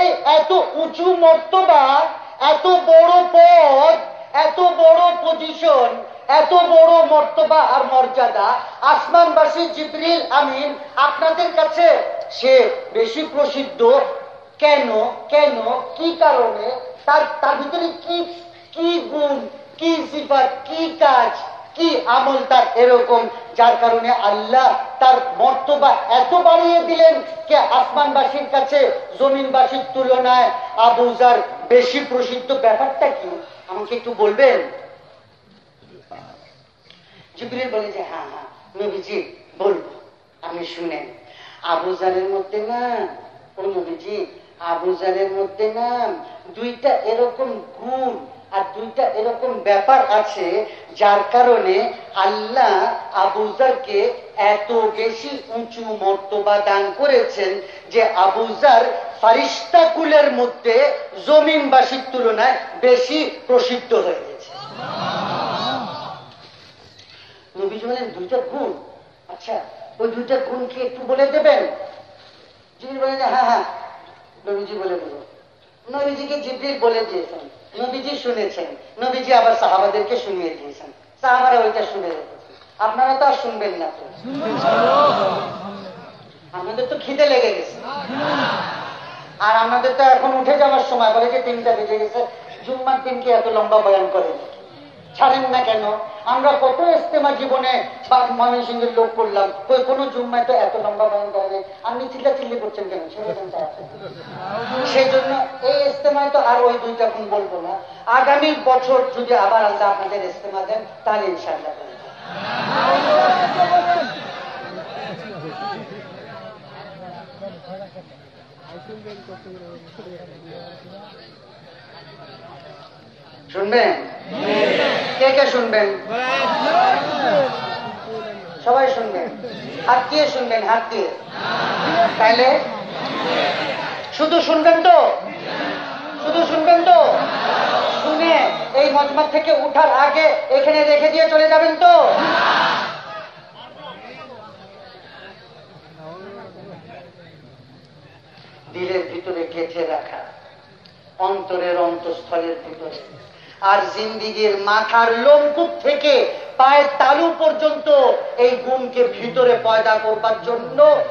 এই এত উঁচু মর্তবা, এত বড় পদ, এত বড় পজিশন এত বড় মর্তবা আর মর্যাদা আসমানবাসী জিবরিল আমিন আপনাদের কাছে? সে বেশি প্রসিদ্ধ। কেন? কেন? কি কারণে? তার তার ভিতরে কি কি গুণ, কি সিফাত, কি কাজ, কি আমল তার এরকম? যার কারণে আল্লাহ তার মর্তবা এত বাড়িয়ে দিলেন যে আসমানবাসীর কাছে জমিনবাসীর তুলনায় আবুজার বেশি প্রসিদ্ধ ব্যাপারটা কি? আমাকে একটু বলবেন? জিবরিল বলে যে হ্যাঁ হ্যাঁ নবীজি, বলব আমি শুনেন। আবুজারের মধ্যে না ও নবীজি আবুজারের মধ্যে না দুইটা এরকম গুণ আর দুইটা এরকম ব্যাপার আছে যার কারণে আল্লাহ আবুজারকে এত বেশি উঁচু মর্তবা দান করেছেন যে আবুজার ফারিস্তা কুলের মধ্যে জমিনবাসীর তুলনায় বেশি প্রসিদ্ধ হয়ে দুইটা গুণ। আচ্ছা ওই দুইটা গুণ কি একটু বলে দেবেন? যে, হ্যাঁ হ্যাঁ নবীজি বলে দেবো। নবীজিকে বলে দিয়েছেন নবীজি শুনেছেন নবীজি আবার সাহাবাদেরকে শুনিয়ে দিয়েছেন। সাহাবারা ওইটা শুনে আপনারা তো আর শুনবেন না তো। আমাদের তো খিদে লেগে গেছে। আর আমাদের তো এখন উঠে যাওয়ার সময় বলে যে তিনটা বেজে গেছে জুম্মার দিন কি এত লম্বা বয়ান করেন। ছাড়েন না কেন? আমরা কত ইস্তেমা জীবনে ময়মনসিংহের লোক করলাম। কই, কোনো জুম্মায় তো এত লম্বা বয়ান করে। আপনি চিল্লা চিল্লি করছেন কেন? সেই জন্য এই ইস্তেমায় তো আর ওই দুইটা গুণ বলব না। আগামী বছর যদি আবার আল্লাহ আপনাদের ইস্তেমা দেন, তাহলে ইনশাআল্লাহ বলব। শুনবেন? কে কে শুনবেন? সবাই শুনবেন। হাত দিয়ে শুনবেন? হাত দিয়ে তাইলে? শুধু শুনবেন তো? শুধু শুনবেন তো? শুনে এই মজমাত থেকে উঠার আগে এখানে রেখে দিয়ে চলে যাবেন তো? দিলের ভিতরে গেঁথে রাখা, অন্তরের অন্তঃস্থলের ভিতরে। আর জিন্দিগির মাথার লোমকূপ থেকে পায়ের তালু পর্যন্ত এই গুণকে ভিতরে পয়দা করবার জন্য